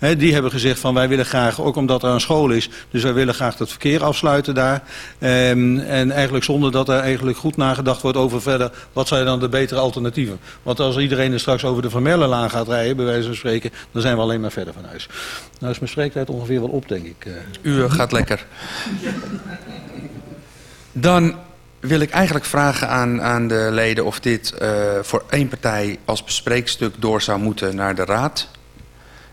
Die hebben gezegd van wij willen graag, ook omdat er een school is, dus wij willen graag het verkeer afsluiten daar. Ehm, en eigenlijk zonder dat er eigenlijk goed nagedacht wordt over verder, wat zijn dan de betere alternatieven. Want als iedereen er straks over de Vermellenlaan gaat rijden, bij wijze van spreken, dan zijn we alleen maar verder van huis. Nou is mijn spreektijd ongeveer wel op, denk ik. eh. U eh, gaat lekker. Dan wil ik eigenlijk vragen aan, aan de leden of dit eh, voor één partij als bespreekstuk door zou moeten naar de raad.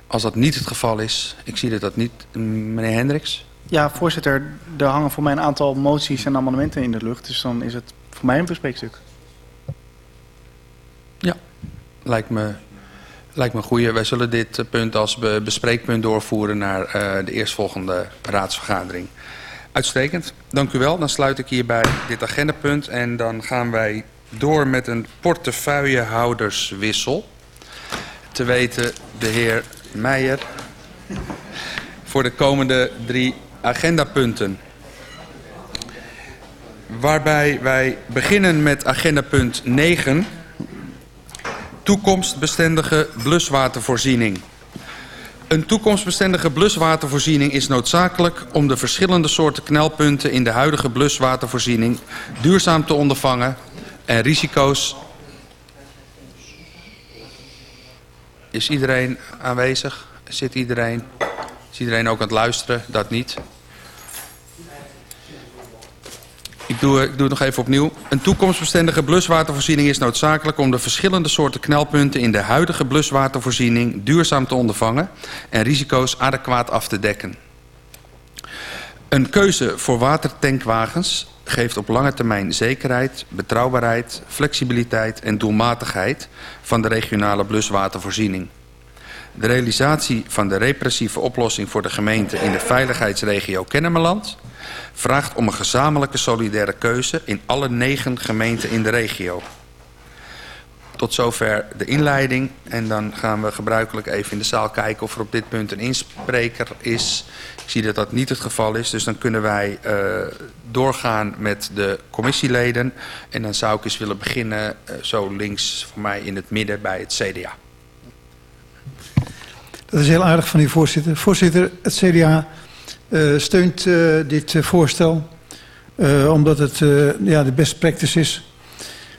Als dat niet het geval is, ik zie dat dat niet. Meneer Hendricks? Ja, voorzitter, er hangen voor mij een aantal moties en amendementen in de lucht. Dus dan is het voor mij een bespreekstuk. Lijkt me, lijkt me goeie. Wij zullen dit eh, punt als be- bespreekpunt doorvoeren naar eh, de eerstvolgende raadsvergadering. Uitstekend, dank u wel. Dan sluit ik hierbij dit agendapunt en dan gaan wij door met een portefeuillehouderswissel. Te weten de heer Meijer voor de komende drie agendapunten. Waarbij wij beginnen met agendapunt 9 toekomstbestendige bluswatervoorziening. Een toekomstbestendige bluswatervoorziening is noodzakelijk om de verschillende soorten knelpunten in de huidige bluswatervoorziening duurzaam te ondervangen en risico's. Is iedereen aanwezig? Zit iedereen? Is iedereen ook aan het luisteren? Dat niet. Ik doe, ik doe het nog even opnieuw. Een toekomstbestendige bluswatervoorziening is noodzakelijk om de verschillende soorten knelpunten in de huidige bluswatervoorziening duurzaam te ondervangen en risico's adequaat af te dekken. Een keuze voor watertankwagens geeft op lange termijn zekerheid, betrouwbaarheid, flexibiliteit en doelmatigheid van de regionale bluswatervoorziening. De realisatie van de repressieve oplossing voor de gemeente in de veiligheidsregio Kennemerland vraagt om een gezamenlijke solidaire keuze in alle negen gemeenten in de regio. Tot zover de inleiding en dan gaan we gebruikelijk even in de zaal kijken of er op dit punt een inspreker is. Ik zie dat dat niet het geval is, dus dan kunnen wij uh, doorgaan met de commissieleden. En dan zou ik eens willen beginnen uh, zo links voor mij in het midden bij het CDA. Dat is heel aardig van u, voorzitter. Voorzitter, het CDA uh, steunt dit voorstel, omdat het ja, de best practice is.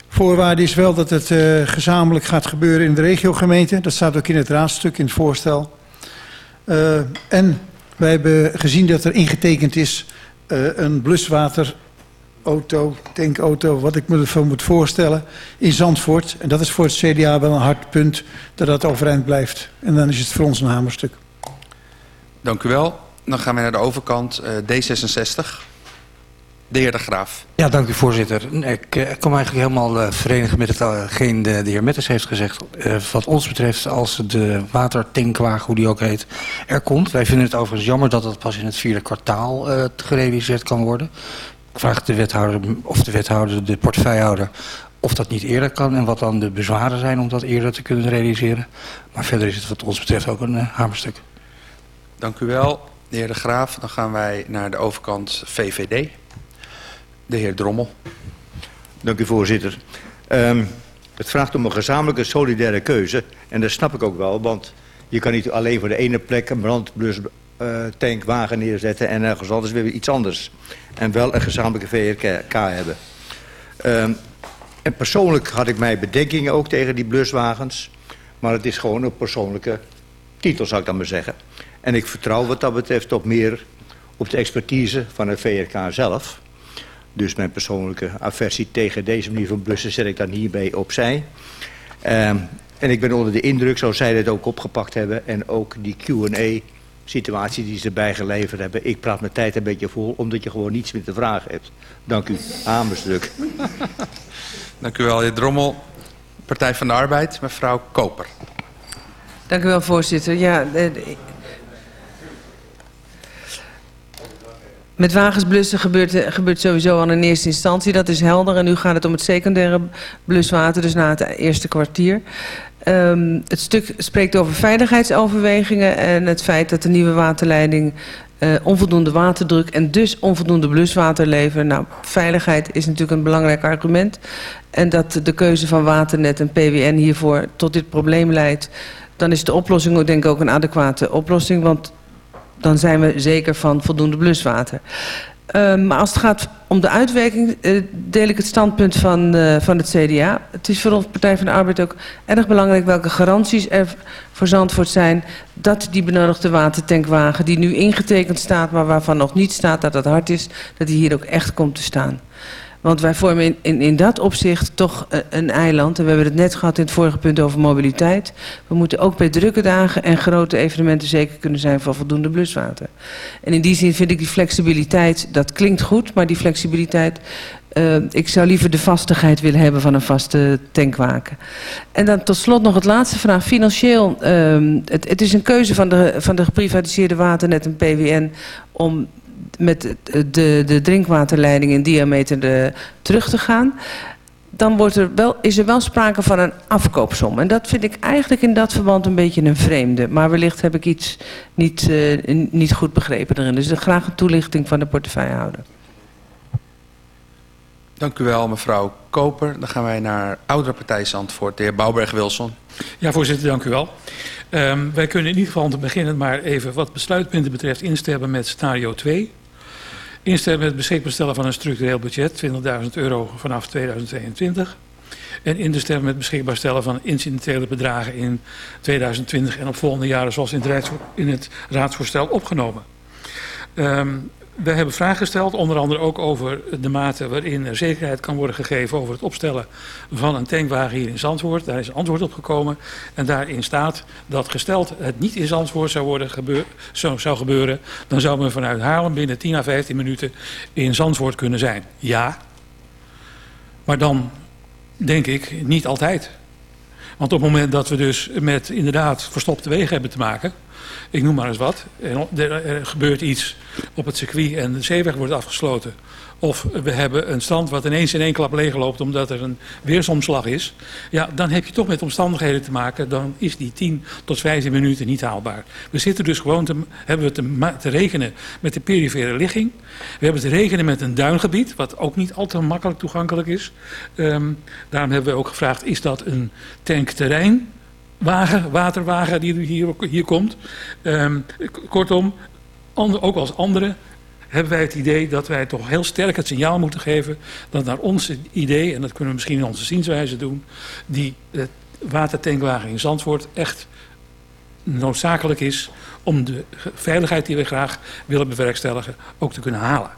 Voorwaarde is wel dat het gezamenlijk gaat gebeuren in de regiogemeente. Dat staat ook in het raadstuk, in het voorstel. en wij hebben gezien dat er ingetekend is een bluswaterauto, tankauto, wat ik me ervan moet voorstellen, in Zandvoort. En dat is voor het CDA wel een hard punt dat dat overeind blijft. En dan is het voor ons een hamerstuk. Dank u wel. Dan gaan we naar de overkant, uh, D66. De heer De Graaf. Ja, dank u voorzitter. Ik, ik kom eigenlijk helemaal uh, verenigen met hetgeen de, de heer Metters heeft gezegd. Uh, wat ons betreft, als de watertankwagen, hoe die ook heet, er komt. Wij vinden het overigens jammer dat dat pas in het vierde kwartaal gerealiseerd kan worden. Ik vraag de wethouder, of de wethouder, de portefeuillehouder, of dat niet eerder kan en wat dan de bezwaren zijn om dat eerder te kunnen realiseren. Maar verder is het wat ons betreft ook een hamerstuk. Dank u wel. De heer De Graaf, dan gaan wij naar de overkant VVD. De heer Drommel. Dank u voorzitter. Um, het vraagt om een gezamenlijke solidaire keuze. En dat snap ik ook wel, want je kan niet alleen voor de ene plek een brandblustankwagen uh, neerzetten... en ergens anders weer iets anders. En wel een gezamenlijke VRK hebben. Um, en persoonlijk had ik mij bedenkingen ook tegen die bluswagens. Maar het is gewoon een persoonlijke titel, zou ik dan maar zeggen. En ik vertrouw wat dat betreft op meer op de expertise van het VRK zelf. Dus mijn persoonlijke aversie tegen deze manier van blussen zet ik dan hierbij opzij. Um, en ik ben onder de indruk, zoals zij dit ook opgepakt hebben... en ook die Q&A-situatie die ze erbij geleverd hebben... ik praat mijn tijd een beetje vol, omdat je gewoon niets meer te vragen hebt. Dank u. Amerstuk. Dank u wel, heer Drommel. Partij van de Arbeid, mevrouw Koper. Dank u wel, voorzitter. Ja, de, de, Met wagens blussen gebeurt, gebeurt sowieso al in eerste instantie. Dat is helder. En nu gaat het om het secundaire bluswater, dus na het eerste kwartier. Um, het stuk spreekt over veiligheidsoverwegingen en het feit dat de nieuwe waterleiding uh, onvoldoende waterdruk en dus onvoldoende bluswater levert. Nou, veiligheid is natuurlijk een belangrijk argument. En dat de keuze van Waternet en PWN hiervoor tot dit probleem leidt, dan is de oplossing denk ik ook een adequate oplossing. Want dan zijn we zeker van voldoende bluswater. Uh, maar als het gaat om de uitwerking, uh, deel ik het standpunt van, uh, van het CDA. Het is voor ons Partij van de Arbeid ook erg belangrijk welke garanties er voor Zandvoort zijn... dat die benodigde watertankwagen, die nu ingetekend staat... maar waarvan nog niet staat dat het hard is, dat die hier ook echt komt te staan. Want wij vormen in, in, in dat opzicht toch een eiland. En we hebben het net gehad in het vorige punt over mobiliteit. We moeten ook bij drukke dagen en grote evenementen zeker kunnen zijn van voldoende bluswater. En in die zin vind ik die flexibiliteit, dat klinkt goed, maar die flexibiliteit... Uh, ik zou liever de vastigheid willen hebben van een vaste tankwaken. En dan tot slot nog het laatste vraag. Financieel, uh, het, het is een keuze van de, van de geprivatiseerde waternet en PWN... om met de, de drinkwaterleiding in diameter de, terug te gaan... dan wordt er wel, is er wel sprake van een afkoopsom. En dat vind ik eigenlijk in dat verband een beetje een vreemde. Maar wellicht heb ik iets niet, uh, niet goed begrepen erin. Dus graag een toelichting van de portefeuillehouder. Dank u wel, mevrouw Koper. Dan gaan wij naar oudere partij Zandvoort, de heer Bouwberg-Wilson. Ja, voorzitter, dank u wel. Um, wij kunnen in ieder geval om te beginnen maar even wat besluitpunten betreft instemmen met scenario 2. Instemmen met beschikbaar stellen van een structureel budget, 20.000 euro vanaf 2022. En in de met beschikbaar stellen van incidentele bedragen in 2020 en op volgende jaren zoals in het raadsvoorstel opgenomen. Um, wij hebben vragen gesteld, onder andere ook over de mate waarin er zekerheid kan worden gegeven over het opstellen van een tankwagen hier in Zandvoort. Daar is een antwoord op gekomen en daarin staat dat gesteld het niet in Zandvoort zou, worden zou, zou gebeuren, dan zou men vanuit Haarlem binnen 10 à 15 minuten in Zandvoort kunnen zijn. Ja, maar dan denk ik niet altijd. Want op het moment dat we dus met inderdaad verstopte wegen hebben te maken ik noem maar eens wat. Er, gebeurt iets op het circuit en de zeeweg wordt afgesloten. Of we hebben een strand wat ineens in één klap leegloopt omdat er een weersomslag is. Ja, dan heb je toch met omstandigheden te maken. Dan is die 10 tot 15 minuten niet haalbaar. We zitten dus gewoon te, hebben we te, te rekenen met de perifere ligging. We hebben te rekenen met een duingebied, wat ook niet altijd makkelijk toegankelijk is. Um, daarom hebben we ook gevraagd, is dat een tankterrein? Wagen, waterwagen die hier, hier komt. Um, kortom, ander, ook als anderen hebben wij het idee dat wij toch heel sterk het signaal moeten geven... dat naar ons idee, en dat kunnen we misschien in onze zienswijze doen... die uh, watertankwagen in Zandvoort echt noodzakelijk is... om de veiligheid die we graag willen bewerkstelligen ook te kunnen halen.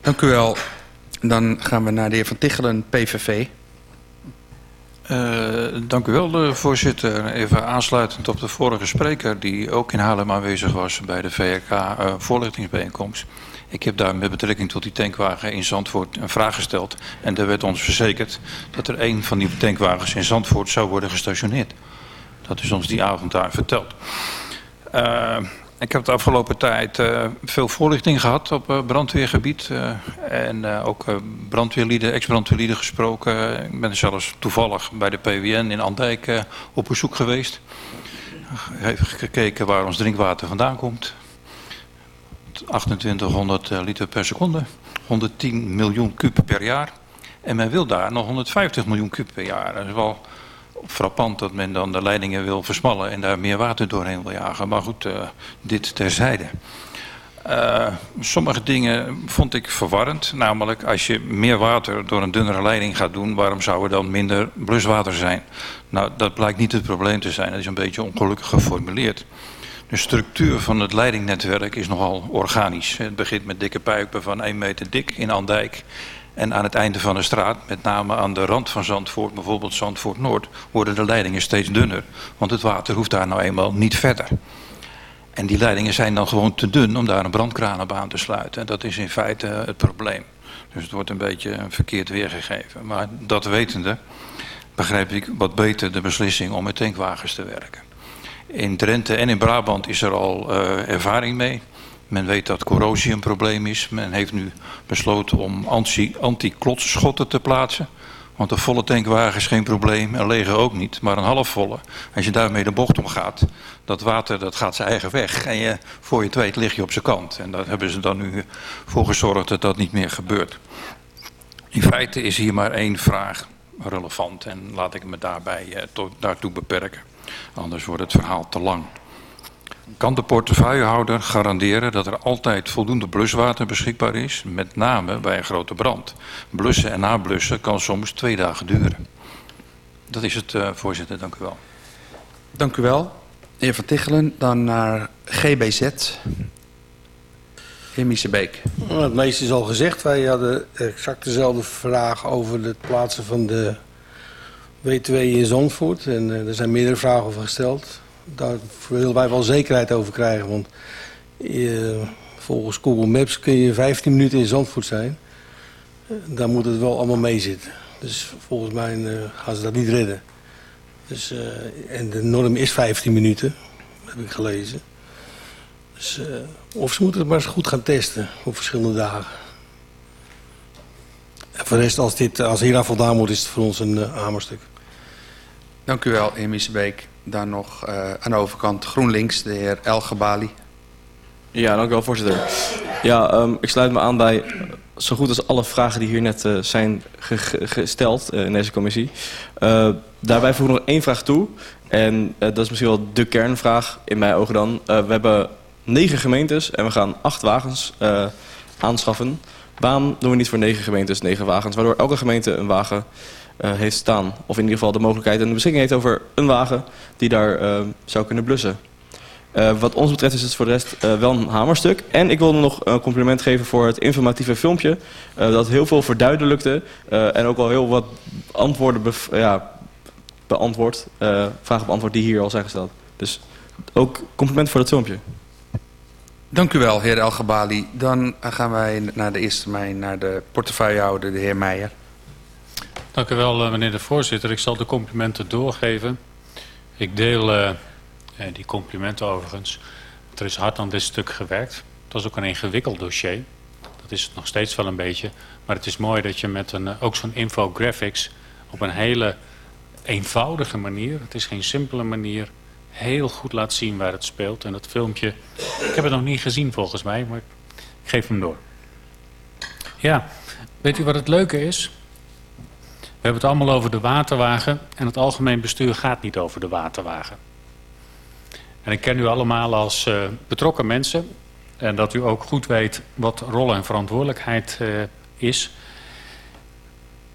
Dank u wel. Dan gaan we naar de heer Van Tichelen, PVV. Uh, dank u wel, uh, voorzitter. Even aansluitend op de vorige spreker... die ook in Haarlem aanwezig was bij de VRK uh, voorlichtingsbijeenkomst. Ik heb daar met betrekking tot die tankwagen in Zandvoort een vraag gesteld. En er werd ons verzekerd dat er een van die tankwagens in Zandvoort zou worden gestationeerd. Dat is ons die avond daar verteld. Uh, ik heb de afgelopen tijd uh, veel voorlichting gehad op uh, brandweergebied. Uh, en ook brandweerlieden, ex-brandweerlieden gesproken. Ik ben zelfs toevallig bij de PWN in Andijk op bezoek geweest. Even gekeken waar ons drinkwater vandaan komt. 2800 liter per seconde. 110 miljoen kub per jaar. En men wil daar nog 150 miljoen kub per jaar. Dat is wel frappant dat men dan de leidingen wil versmallen en daar meer water doorheen wil jagen. Maar goed, uh, dit terzijde. Uh, sommige dingen vond ik verwarrend. Namelijk, als je meer water door een dunnere leiding gaat doen... waarom zou er dan minder bluswater zijn? Nou, dat blijkt niet het probleem te zijn. Dat is een beetje ongelukkig geformuleerd. De structuur van het leidingnetwerk is nogal organisch. Het begint met dikke pijpen van 1 meter dik in Andijk... En aan het einde van de straat, met name aan de rand van Zandvoort, bijvoorbeeld Zandvoort Noord, worden de leidingen steeds dunner. Want het water hoeft daar nou eenmaal niet verder. En die leidingen zijn dan gewoon te dun om daar een brandkraan op aan te sluiten. En dat is in feite het probleem. Dus het wordt een beetje verkeerd weergegeven. Maar dat wetende begrijp ik wat beter de beslissing om met tankwagens te werken. In Drenthe en in Brabant is er al uh, ervaring mee. Men weet dat corrosie een probleem is. Men heeft nu besloten om anti-klotsschotten te plaatsen. Want een volle tankwagen is geen probleem en lege ook niet, maar een halfvolle. Als je daarmee de bocht omgaat, dat water dat gaat zijn eigen weg. En je, voor je het weet lig je op zijn kant. En daar hebben ze dan nu voor gezorgd dat dat niet meer gebeurt. In feite is hier maar één vraag. relevant en laat ik me daarbij eh, daartoe beperken. Anders wordt het verhaal te lang. Kan de portefeuillehouder garanderen dat er altijd voldoende bluswater beschikbaar is, met name bij een grote brand? Blussen en nablussen kan soms twee dagen duren. Dat is het, uh, voorzitter. Dank u wel. Dank u wel. Heer Van Tichelen, dan naar GBZ. Heer Miesebeek. Nou, het meeste is al gezegd. Wij hadden exact dezelfde vraag over het plaatsen van de W2 in Zandvoort. En uh, er zijn meerdere vragen over gesteld. Daar willen wij wel zekerheid over krijgen. Want uh, volgens Google Maps kun je 15 minuten in Zandvoort zijn. Uh, daar moet het wel allemaal mee zitten. Dus volgens mij gaan ze dat niet redden. Dus, en de norm is 15 minuten, heb ik gelezen. Dus, of ze moeten het maar eens goed gaan testen op verschillende dagen. En voor de rest, als, dit, als hier aan voldaan wordt, is het voor ons een hamerstuk. Dank u wel, heer Miesebeek. Dan nog uh, aan de overkant GroenLinks, de heer El Gabali. Ja, dank u wel, voorzitter. Ja, um, ik sluit me aan bij zo goed als alle vragen die hier net uh, zijn ge gesteld uh, in deze commissie. Daarbij voeg ik nog één vraag toe. En dat is misschien wel de kernvraag in mijn ogen dan. we hebben negen gemeentes en we gaan acht wagens aanschaffen. Waarom doen we niet voor negen gemeentes negen wagens? Waardoor elke gemeente een wagen heeft staan. Of in ieder geval de mogelijkheid en de beschikking heeft over een wagen die daar uh, zou kunnen blussen. wat ons betreft is het voor de rest wel een hamerstuk. En ik wil nog een compliment geven voor het informatieve filmpje. dat heel veel verduidelijkte en ook al heel wat antwoorden ja, beantwoord, vragen beantwoord die hier al zijn gesteld. Dus ook compliment voor het filmpje. Dank u wel, heer El Gabali. Dan gaan wij naar de eerste termijn, naar de portefeuillehouder, de heer Meijer. Dank u wel, meneer de voorzitter. Ik zal de complimenten doorgeven. Ik deel uh, die complimenten overigens. Er is hard aan dit stuk gewerkt. Het was ook een ingewikkeld dossier. Dat is het nog steeds wel een beetje. Maar het is mooi dat je met een, ook zo'n infographics op een hele eenvoudige manier, het is geen simpele manier, heel goed laat zien waar het speelt. En dat filmpje, ik heb het nog niet gezien volgens mij, maar ik geef hem door. Ja, weet u wat het leuke is? We hebben het allemaal over de waterwagen en het algemeen bestuur gaat niet over de waterwagen. En ik ken u allemaal als uh, betrokken mensen en dat u ook goed weet wat rol en verantwoordelijkheid uh, is.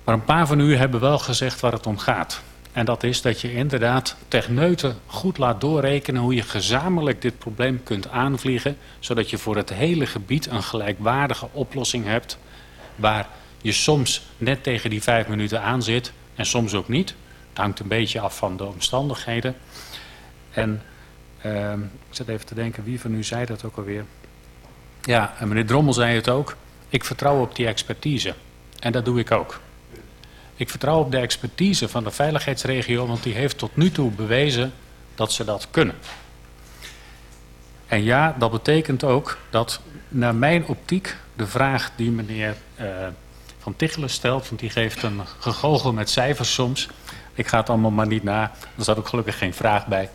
Maar een paar van u hebben wel gezegd waar het om gaat. En dat is dat je inderdaad techneuten goed laat doorrekenen hoe je gezamenlijk dit probleem kunt aanvliegen. Zodat je voor het hele gebied een gelijkwaardige oplossing hebt. Waar je soms net tegen die vijf minuten aan zit en soms ook niet. Het hangt een beetje af van de omstandigheden. En uh, ik zit even te denken, wie van u zei dat ook alweer? Ja, en meneer Drommel zei het ook. Ik vertrouw op die expertise. En dat doe ik ook. Ik vertrouw op de expertise van de veiligheidsregio, want die heeft tot nu toe bewezen dat ze dat kunnen. En ja, dat betekent ook dat naar mijn optiek de vraag die meneer uh, Van Tichelen stelt, want die geeft een gegogel met cijfers soms. Ik ga het allemaal maar niet na, er staat ook gelukkig geen vraag bij.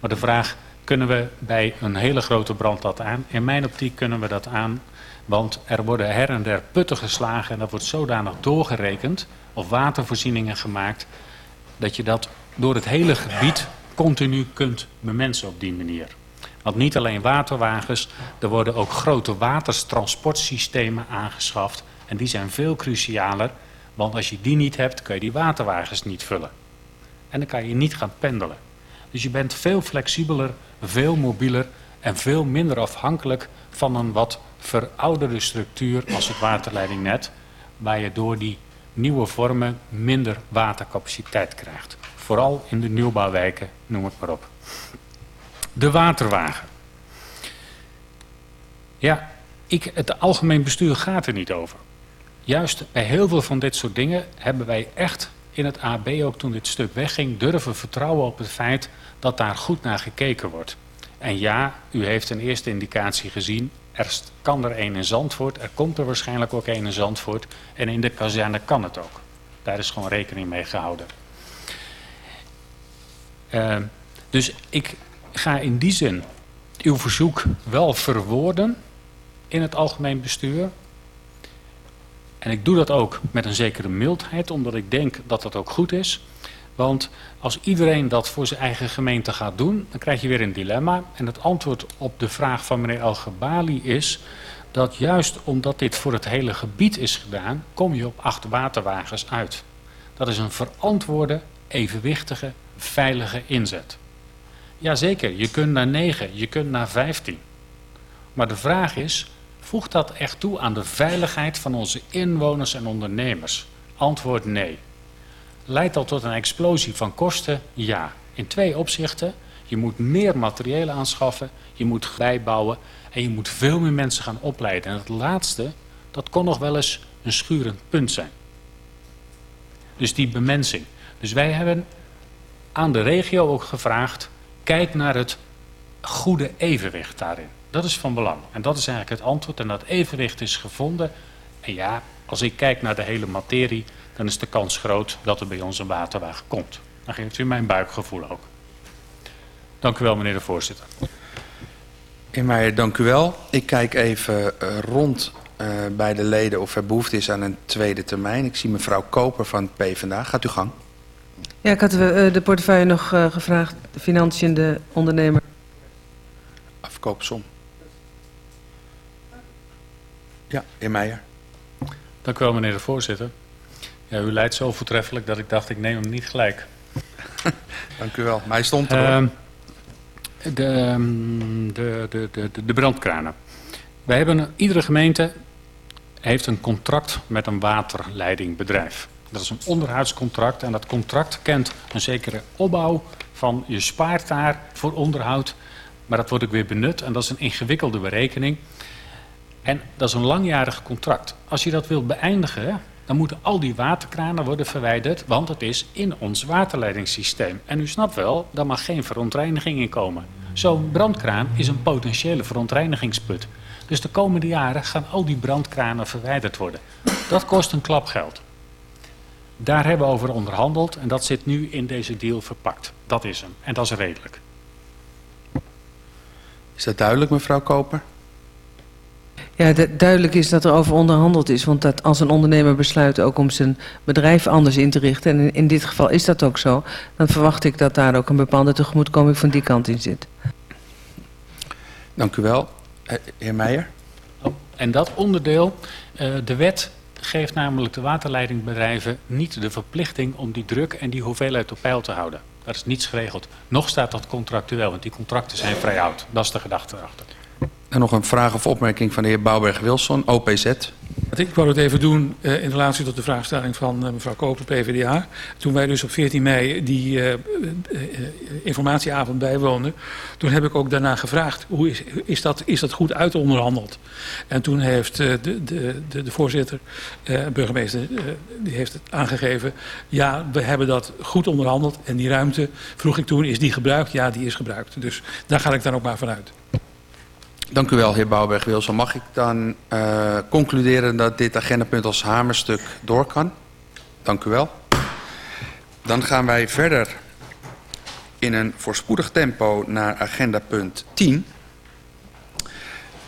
Maar de vraag, kunnen we bij een hele grote brand dat aan? In mijn optiek kunnen we dat aan, want er worden her en der putten geslagen en dat wordt zodanig doorgerekend of watervoorzieningen gemaakt, dat je dat door het hele gebied continu kunt bemensen op die manier. Want niet alleen waterwagens, er worden ook grote watertransportsystemen aangeschaft. En die zijn veel crucialer, want als je die niet hebt, kun je die waterwagens niet vullen. En dan kan je niet gaan pendelen. Dus je bent veel flexibeler, veel mobieler en veel minder afhankelijk van een wat verouderde structuur als het waterleidingnet, waar je door die nieuwe vormen minder watercapaciteit krijgt. Vooral in de nieuwbouwwijken, noem het maar op. De waterwagen. Ja, ik, het algemeen bestuur gaat er niet over. Juist bij heel veel van dit soort dingen hebben wij echt in het AB, ook toen dit stuk wegging, durven vertrouwen op het feit dat daar goed naar gekeken wordt. En ja, u heeft een eerste indicatie gezien. Er kan er een in Zandvoort, er komt er waarschijnlijk ook een in Zandvoort. En in de kazerne kan het ook. Daar is gewoon rekening mee gehouden. Uh, dus ik ga in die zin uw verzoek wel verwoorden in het algemeen bestuur. En ik doe dat ook met een zekere mildheid, omdat ik denk dat dat ook goed is. Want als iedereen dat voor zijn eigen gemeente gaat doen, dan krijg je weer een dilemma. En het antwoord op de vraag van meneer El-Gebali is dat juist omdat dit voor het hele gebied is gedaan, kom je op acht waterwagens uit. Dat is een verantwoorde, evenwichtige, veilige inzet. Jazeker, je kunt naar 9, je kunt naar 15. Maar de vraag is, voegt dat echt toe aan de veiligheid van onze inwoners en ondernemers? Antwoord nee. Leidt dat tot een explosie van kosten? Ja. In twee opzichten. Je moet meer materieel aanschaffen, je moet bijbouwen en je moet veel meer mensen gaan opleiden. En het laatste, dat kon nog wel eens een schurend punt zijn. Dus die bemensing. Dus wij hebben aan de regio ook gevraagd, kijk naar het goede evenwicht daarin. Dat is van belang. En dat is eigenlijk het antwoord. En dat evenwicht is gevonden. En ja, als ik kijk naar de hele materie, dan is de kans groot dat er bij ons een waterwagen komt. Dan geeft u mijn buikgevoel ook. Dank u wel, meneer de voorzitter. Heer Meijer, dank u wel. Ik kijk even uh, rond uh, bij de leden of er behoefte is aan een tweede termijn. Ik zie mevrouw Koper van het PvdA. Gaat u gang. Ja, ik had uh, de portefeuille nog uh, gevraagd. De financiën, de ondernemer. Afkoopsom. Ja, heer Meijer. Dank u wel, meneer de voorzitter. Ja, u leidt zo voortreffelijk dat ik dacht, ik neem hem niet gelijk. Dank u wel, maar hij stond er. Uh, de, de, de, de, de brandkranen. Wij hebben, iedere gemeente heeft een contract met een waterleidingbedrijf. Dat is een onderhoudscontract en dat contract kent een zekere opbouw van je spaart daar voor onderhoud. Maar dat wordt ook weer benut en dat is een ingewikkelde berekening. En dat is een langjarig contract. Als je dat wilt beëindigen, dan moeten al die waterkranen worden verwijderd, want het is in ons waterleidingssysteem. En u snapt wel, daar mag geen verontreiniging in komen. Zo'n brandkraan is een potentiële verontreinigingsput. Dus de komende jaren gaan al die brandkranen verwijderd worden. Dat kost een klap geld. Daar hebben we over onderhandeld en dat zit nu in deze deal verpakt. Dat is hem en dat is redelijk. Is dat duidelijk, mevrouw Koper? Ja, duidelijk is dat er over onderhandeld is. Want dat als een ondernemer besluit ook om zijn bedrijf anders in te richten... en in dit geval is dat ook zo... dan verwacht ik dat daar ook een bepaalde tegemoetkoming van die kant in zit. Dank u wel. Heer Meijer? Oh, en dat onderdeel, uh, de wet geeft namelijk de waterleidingbedrijven niet de verplichting... om die druk en die hoeveelheid op peil te houden. Dat is niets geregeld. Nog staat dat contractueel, want die contracten zijn vrij oud. Dat is de gedachte erachter. En nog een vraag of opmerking van de heer Bouwberg-Wilson, OPZ. Ik wou het even doen uh, in relatie tot de vraagstelling van uh, mevrouw Koper, PvdA. Toen wij dus op 14 mei die uh, informatieavond bijwoonden... toen heb ik ook daarna gevraagd, hoe is, is, dat, is dat goed uitonderhandeld? En toen heeft de, de, de, de voorzitter, burgemeester, die heeft het aangegeven... ja, we hebben dat goed onderhandeld en die ruimte, vroeg ik toen, is die gebruikt? Ja, die is gebruikt. Dus daar ga ik dan ook maar vanuit. Dank u wel, heer Bouwberg-Wilson. Mag ik dan uh, concluderen dat dit agendapunt als hamerstuk door kan? Dank u wel. Dan gaan wij verder in een voorspoedig tempo naar agendapunt 10.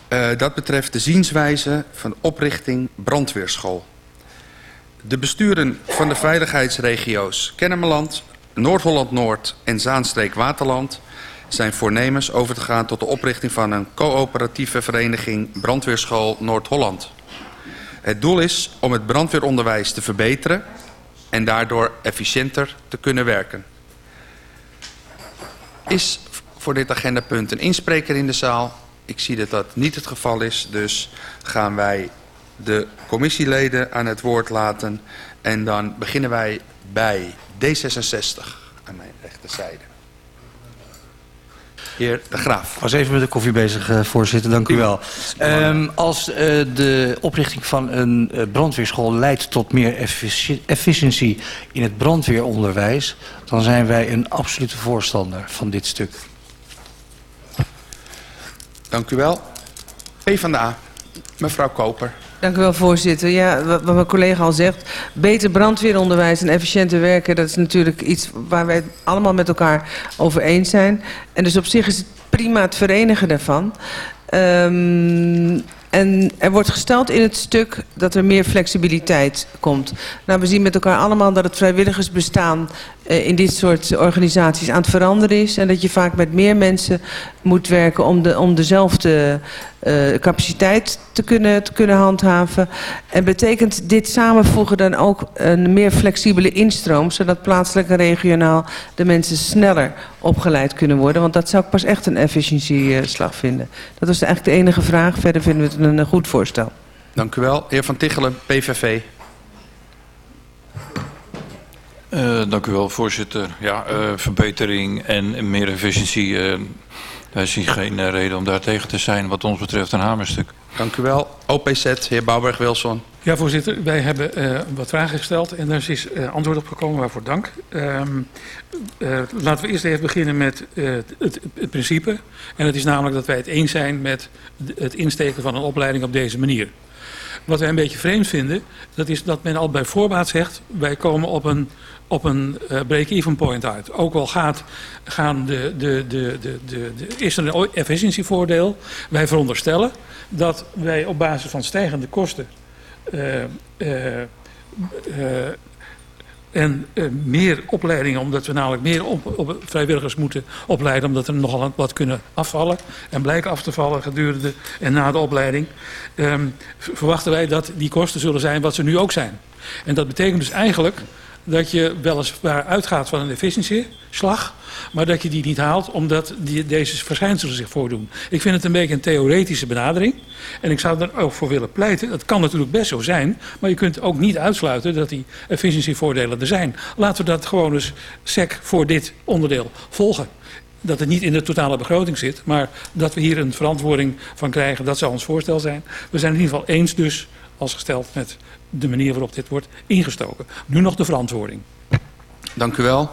Uh, dat betreft de zienswijze van de oprichting brandweerschool. De besturen van de veiligheidsregio's Kennemerland, Noord-Holland-Noord en Zaanstreek-Waterland zijn voornemens over te gaan tot de oprichting van een coöperatieve vereniging Brandweerschool Noord-Holland. Het doel is om het brandweeronderwijs te verbeteren en daardoor efficiënter te kunnen werken. Is voor dit agendapunt een inspreker in de zaal? Ik zie dat dat niet het geval is, dus gaan wij de commissieleden aan het woord laten. En dan beginnen wij bij D66 aan mijn rechterzijde. Heer De Graaf. Ik was even met de koffie bezig, uh, voorzitter. Dank u wel. Um, als uh, de oprichting van een uh, brandweerschool leidt tot meer effici efficiëntie in het brandweeronderwijs... dan zijn wij een absolute voorstander van dit stuk. Dank u wel. PvdA, mevrouw Koper. Dank u wel, voorzitter. Ja, wat mijn collega al zegt, beter brandweeronderwijs en efficiënter werken... dat is natuurlijk iets waar wij allemaal met elkaar over eens zijn. En dus op zich is het prima het verenigen daarvan. Um, En er wordt gesteld in het stuk dat er meer flexibiliteit komt. Nou, we zien met elkaar allemaal dat het vrijwilligersbestaan in dit soort organisaties aan het veranderen is. En dat je vaak met meer mensen moet werken om, de, om dezelfde uh, capaciteit te kunnen, te kunnen handhaven. En betekent dit samenvoegen dan ook een meer flexibele instroom... zodat plaatselijk en regionaal de mensen sneller opgeleid kunnen worden? Want dat zou ik pas echt een efficiëntieslag vinden. Dat was eigenlijk de enige vraag. Verder vinden we het een, een goed voorstel. Dank u wel. Heer Van Tichelen, PVV. Uh, dank u wel, voorzitter. Ja, uh, verbetering en meer efficiëntie... Uh, wij zien geen uh, reden om daar tegen te zijn wat ons betreft een hamerstuk. Dank u wel. OPZ, heer Bouwberg-Wilson. Ja, voorzitter. Wij hebben uh, wat vragen gesteld en daar is uh, antwoord op gekomen. Waarvoor dank. Um, laten we eerst even beginnen met het, het, principe. En dat is namelijk dat wij het eens zijn met het insteken van een opleiding op deze manier. Wat wij een beetje vreemd vinden, dat is dat men al bij voorbaat zegt... wij komen op een op een uh, break-even point uit. Ook al gaat, gaan de, de, de, de, de, is er een efficiëntievoordeel. Wij veronderstellen dat wij op basis van stijgende kosten uh, uh, en meer opleidingen, omdat we namelijk meer op, op vrijwilligers moeten opleiden, omdat er nogal wat kunnen afvallen en blijken af te vallen gedurende en na de opleiding, um, verwachten wij dat die kosten zullen zijn wat ze nu ook zijn. En dat betekent dus eigenlijk dat je weliswaar uitgaat van een efficiëntieslag, maar dat je die niet haalt omdat die, deze verschijnselen zich voordoen. Ik vind het een beetje een theoretische benadering en ik zou er ook voor willen pleiten. Dat kan natuurlijk best zo zijn, maar je kunt ook niet uitsluiten dat die efficiëntievoordelen er zijn. Laten we dat gewoon eens sec voor dit onderdeel volgen dat het niet in de totale begroting zit, maar dat we hier een verantwoording van krijgen, dat zou ons voorstel zijn. We zijn in ieder geval eens dus, als gesteld met de manier waarop dit wordt ingestoken. Nu nog de verantwoording. Dank u wel.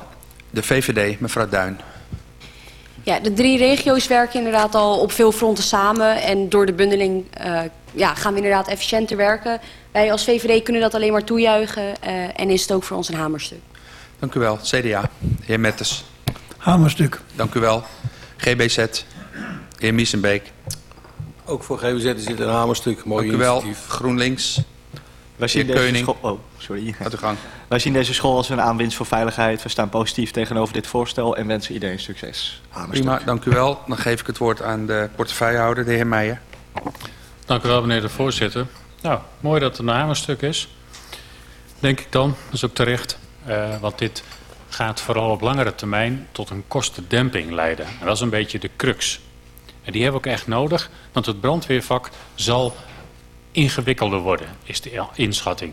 De VVD, mevrouw Duin. Ja, de drie regio's werken inderdaad al op veel fronten samen. En door de bundeling uh, ja, gaan we inderdaad efficiënter werken. Wij als VVD kunnen dat alleen maar toejuichen. Uh, en is het ook voor ons een hamerstuk. Dank u wel. CDA, heer Mettes. Hamerstuk. Dank u wel. GBZ, heer Miesenbeek. Ook voor GBZ is dit een hamerstuk. Mooi Dank u wel. GroenLinks. Wij zien, deze school, oh, sorry. Gaat u gang. Wij zien deze school als een aanwinst voor veiligheid. We staan positief tegenover dit voorstel en wensen iedereen succes. Hamerstuk. Prima, dank u wel. Dan geef ik het woord aan de portefeuillehouder, de heer Meijer. Dank u wel, meneer de voorzitter. Nou, mooi dat het een hamerstuk is. Denk ik dan. Dat is ook terecht. Uh, want dit gaat vooral op langere termijn tot een kostendemping leiden. En dat is een beetje de crux. En die hebben we ook echt nodig, want het brandweervak zal ingewikkelder worden, is de inschatting.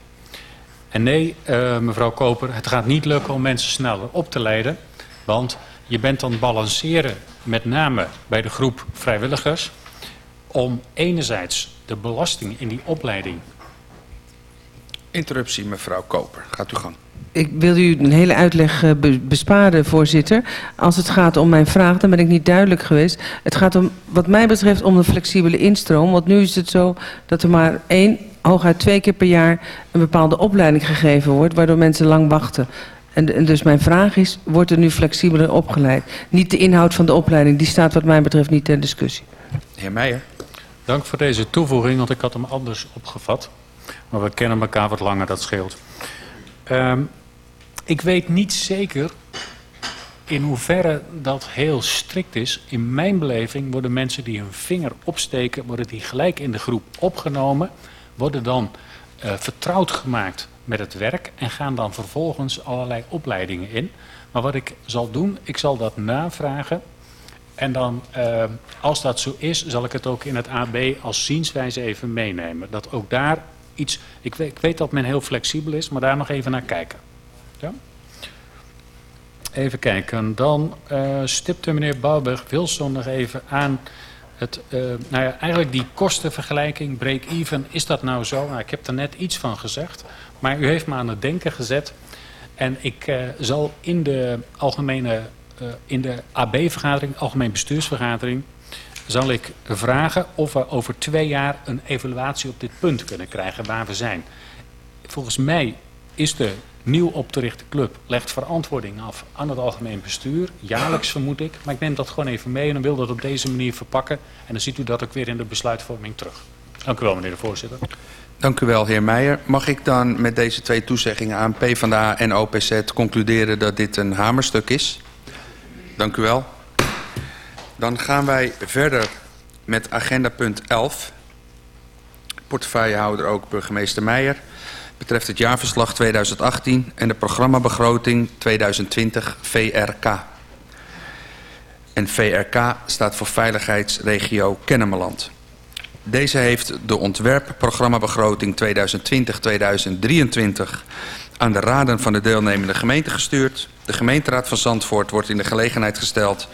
En nee, uh, mevrouw Koper, het gaat niet lukken om mensen sneller op te leiden. Want je bent dan balanceren, met name bij de groep vrijwilligers... om enerzijds de belasting in die opleiding... Interruptie, mevrouw Koper. Gaat u gang. Ik wil u een hele uitleg uh, besparen, voorzitter. Als het gaat om mijn vraag, dan ben ik niet duidelijk geweest. Het gaat om, wat mij betreft om een flexibele instroom. Want nu is het zo dat er maar één, hooguit twee keer per jaar... een bepaalde opleiding gegeven wordt, waardoor mensen lang wachten. En, en dus mijn vraag is, wordt er nu flexibeler opgeleid? Niet de inhoud van de opleiding, die staat wat mij betreft niet ter discussie. Heer Meijer. Dank voor deze toevoeging, want ik had hem anders opgevat. Maar we kennen elkaar wat langer, dat scheelt. Um, ik weet niet zeker in hoeverre dat heel strikt is. In mijn beleving worden mensen die hun vinger opsteken... worden die gelijk in de groep opgenomen... worden dan uh, vertrouwd gemaakt met het werk... en gaan dan vervolgens allerlei opleidingen in. Maar wat ik zal doen, ik zal dat navragen... En dan, uh, als dat zo is, zal ik het ook in het AB als zienswijze even meenemen. Dat ook daar iets... Ik weet, ik weet dat men heel flexibel is, maar daar nog even naar kijken. Ja? Even kijken. Dan uh, stipte meneer Bouwberg-Wilson nog even aan... Het, uh, nou ja, eigenlijk die kostenvergelijking, break-even, is dat nou zo? Nou, ik heb er net iets van gezegd, maar u heeft me aan het denken gezet. En ik uh, zal in de algemene, in de AB-vergadering, algemeen bestuursvergadering, zal ik vragen of we over twee jaar een evaluatie op dit punt kunnen krijgen waar we zijn. Volgens mij is de nieuw op te richten club legt verantwoording af aan het algemeen bestuur. Jaarlijks vermoed ik. Maar ik neem dat gewoon even mee en dan wil dat op deze manier verpakken. En dan ziet u dat ook weer in de besluitvorming terug. Dank u wel, meneer de voorzitter. Dank u wel, heer Meijer. Mag ik dan met deze twee toezeggingen aan PvdA en OPZ concluderen dat dit een hamerstuk is? Dank u wel. Dan gaan wij verder met agenda punt 11. Portefeuillehouder ook burgemeester Meijer. Betreft het jaarverslag 2018 en de programmabegroting 2020 VRK. En VRK staat voor Veiligheidsregio Kennemerland. Deze heeft de ontwerpprogrammabegroting 2020-2023 aan de raden van de deelnemende gemeenten gestuurd. De gemeenteraad van Zandvoort wordt in de gelegenheid gesteld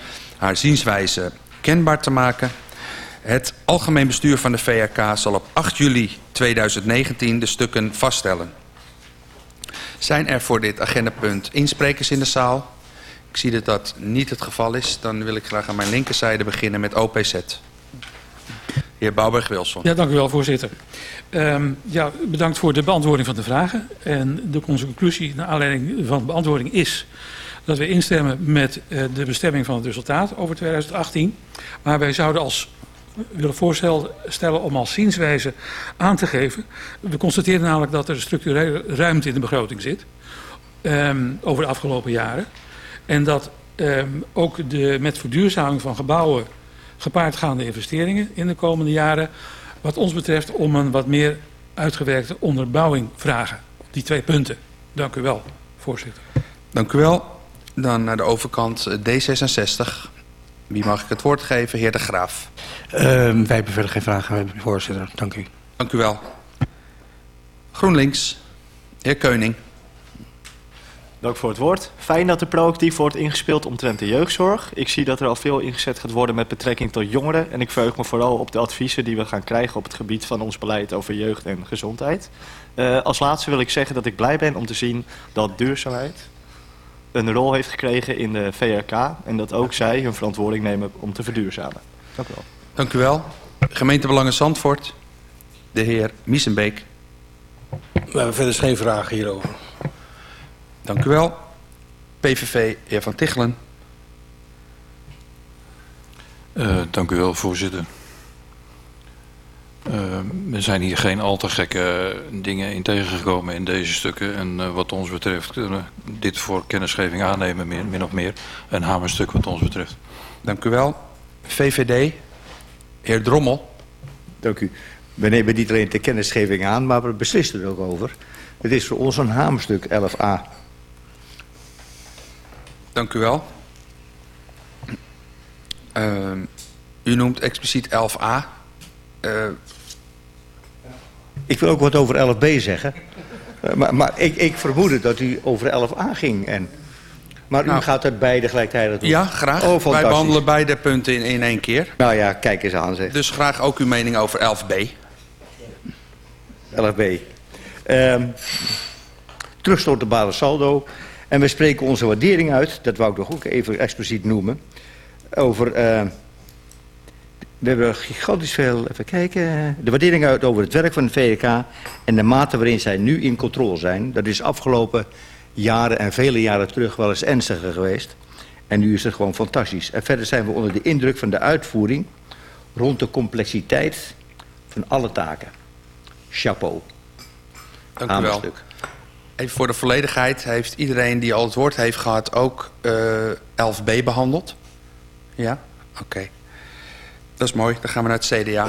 haar zienswijze kenbaar te maken. Het algemeen bestuur van de VRK zal op 8 juli 2019 de stukken vaststellen. Zijn er voor dit agendapunt insprekers in de zaal? Ik zie dat dat niet het geval is. Dan wil ik graag aan mijn linkerzijde beginnen met OPZ. Heer Bouwberg-Wilson. Ja, dank u wel, voorzitter. Um, ja, bedankt voor de beantwoording van de vragen. En de conclusie naar aanleiding van de beantwoording is dat we instemmen met uh, de bestemming van het resultaat over 2018. Maar wij zouden als willen voorstellen om als zienswijze aan te geven. We constateren namelijk dat er structurele ruimte in de begroting zit um, over de afgelopen jaren. En dat um, ook de, met verduurzaming van gebouwen gepaardgaande investeringen in de komende jaren... wat ons betreft om een wat meer uitgewerkte onderbouwing vragen. Die twee punten. Dank u wel, voorzitter. Dank u wel. Dan naar de overkant eh, D66. Wie mag ik het woord geven? Heer De Graaf. Uh, wij hebben verder geen vragen, voorzitter. Dank u. Dank u wel. GroenLinks. Heer Keuning. Dank voor het woord. Fijn dat er proactief wordt ingespeeld omtrent de jeugdzorg. Ik zie dat er al veel ingezet gaat worden met betrekking tot jongeren. En ik verheug me vooral op de adviezen die we gaan krijgen op het gebied van ons beleid over jeugd en gezondheid. Uh, als laatste wil ik zeggen dat ik blij ben om te zien dat duurzaamheid een rol heeft gekregen in de VRK. En dat ook zij hun verantwoording nemen om te verduurzamen. Dank u wel. Dank u wel. Gemeentebelangen Zandvoort. De heer Miesenbeek. We hebben verder geen vragen hierover. Dank u wel. PVV, heer Van Tichelen. Uh, dank u wel, voorzitter. Uh, er zijn hier geen al te gekke dingen in tegengekomen in deze stukken. En uh, wat ons betreft kunnen we dit voor kennisgeving aannemen, min, min of meer. Een hamerstuk wat ons betreft. Dank u wel. VVD, heer Drommel. Dank u. We nemen niet alleen de kennisgeving aan, maar we beslissen er ook over. Het is voor ons een hamerstuk 11a. Dank u wel. Uh, u noemt expliciet 11a. Uh... Ik wil ook wat over 11b zeggen. Uh, maar maar ik, ik vermoedde dat u over 11a ging. En... Maar nou, u gaat het beide gelijktijdig doen. Ja, graag. Oh, Wij behandelen beide punten in, in één keer. Nou ja, kijk eens aan zeg. Dus graag ook uw mening over 11b. 11b. Um, terugstortbare saldo. En we spreken onze waardering uit, dat wou ik nog ook even expliciet noemen, over, uh, we hebben gigantisch veel, even kijken, de waardering uit over het werk van de VK en de mate waarin zij nu in controle zijn. Dat is afgelopen jaren en vele jaren terug wel eens ernstiger geweest. En nu is het gewoon fantastisch. En verder zijn we onder de indruk van de uitvoering rond de complexiteit van alle taken. Chapeau. Dank u wel. Even voor de volledigheid heeft iedereen die al het woord heeft gehad ook uh, 11b behandeld? Ja? Oké. Okay. Dat is mooi. Dan gaan we naar het CDA.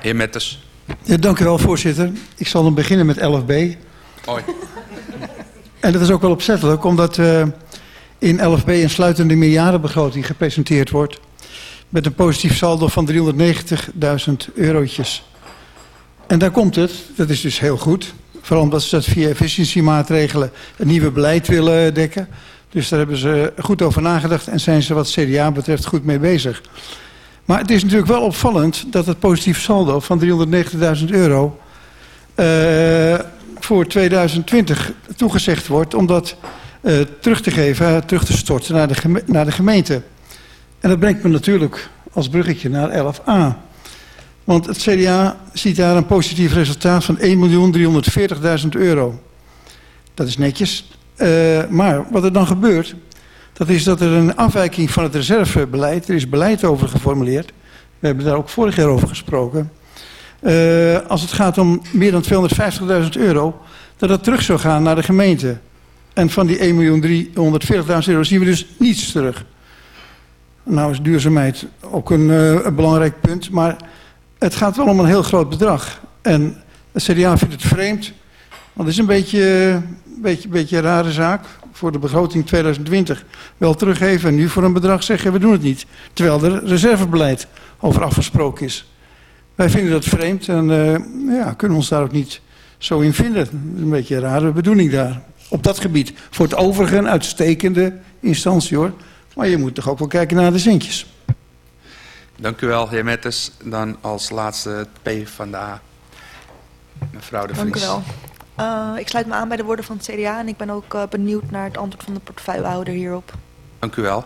Heer Metters. Ja, dank u wel, voorzitter. Ik zal dan beginnen met 11b. Mooi. En dat is ook wel opzettelijk, omdat uh, in 11b een sluitende meerjarenbegroting gepresenteerd wordt. Met een positief saldo van 390.000 eurotjes. En daar komt het, dat is dus heel goed. Vooral omdat ze dat via efficiëntiemaatregelen een nieuwe beleid willen dekken. Dus daar hebben ze goed over nagedacht en zijn ze wat CDA betreft goed mee bezig. Maar het is natuurlijk wel opvallend dat het positief saldo van 390.000 euro uh, voor 2020 toegezegd wordt om dat uh, terug te geven, terug te storten naar de, naar de gemeente. En dat brengt me natuurlijk als bruggetje naar 11a. Want het CDA ziet daar een positief resultaat van 1.340.000 euro. Dat is netjes. Maar wat er dan gebeurt, dat is dat er een afwijking van het reservebeleid, er is beleid over geformuleerd. We hebben daar ook vorig jaar over gesproken. eh, als het gaat om meer dan 250.000 euro, dat dat terug zou gaan naar de gemeente. En van die 1.340.000 euro zien we dus niets terug. Nou is duurzaamheid ook een, eh, een belangrijk punt, maar het gaat wel om een heel groot bedrag. En het CDA vindt het vreemd, want het is een beetje, een beetje, beetje een rare zaak voor de begroting 2020 wel teruggeven en nu voor een bedrag zeggen we doen het niet. Terwijl er reservebeleid over afgesproken is. Wij vinden dat vreemd en uh, ja, kunnen ons daar ook niet zo in vinden. Dat is een beetje een rare bedoeling daar. Op dat gebied. Voor het overige een uitstekende instantie hoor. Maar je moet toch ook wel kijken naar de centjes. Dank u wel, heer Metters. Dan als laatste het P van de A. Mevrouw de Vries. Dank u wel. Uh, ik sluit me aan bij de woorden van het CDA en ik ben ook uh, benieuwd naar het antwoord van de portefeuillehouder hierop. Dank u wel.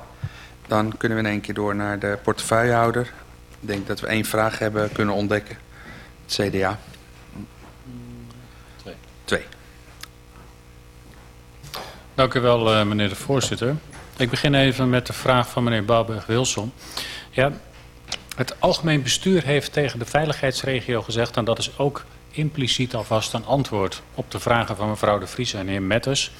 Dan kunnen we in één keer door naar de portefeuillehouder. Ik denk dat we één vraag hebben kunnen ontdekken. Het CDA. Twee. Twee. Dank u wel, uh, meneer de voorzitter. Ik begin even met de vraag van meneer Bouwberg-Wilson. Ja, het algemeen bestuur heeft tegen de veiligheidsregio gezegd... en dat is ook impliciet alvast een antwoord op de vragen van mevrouw de Vries en heer Metters...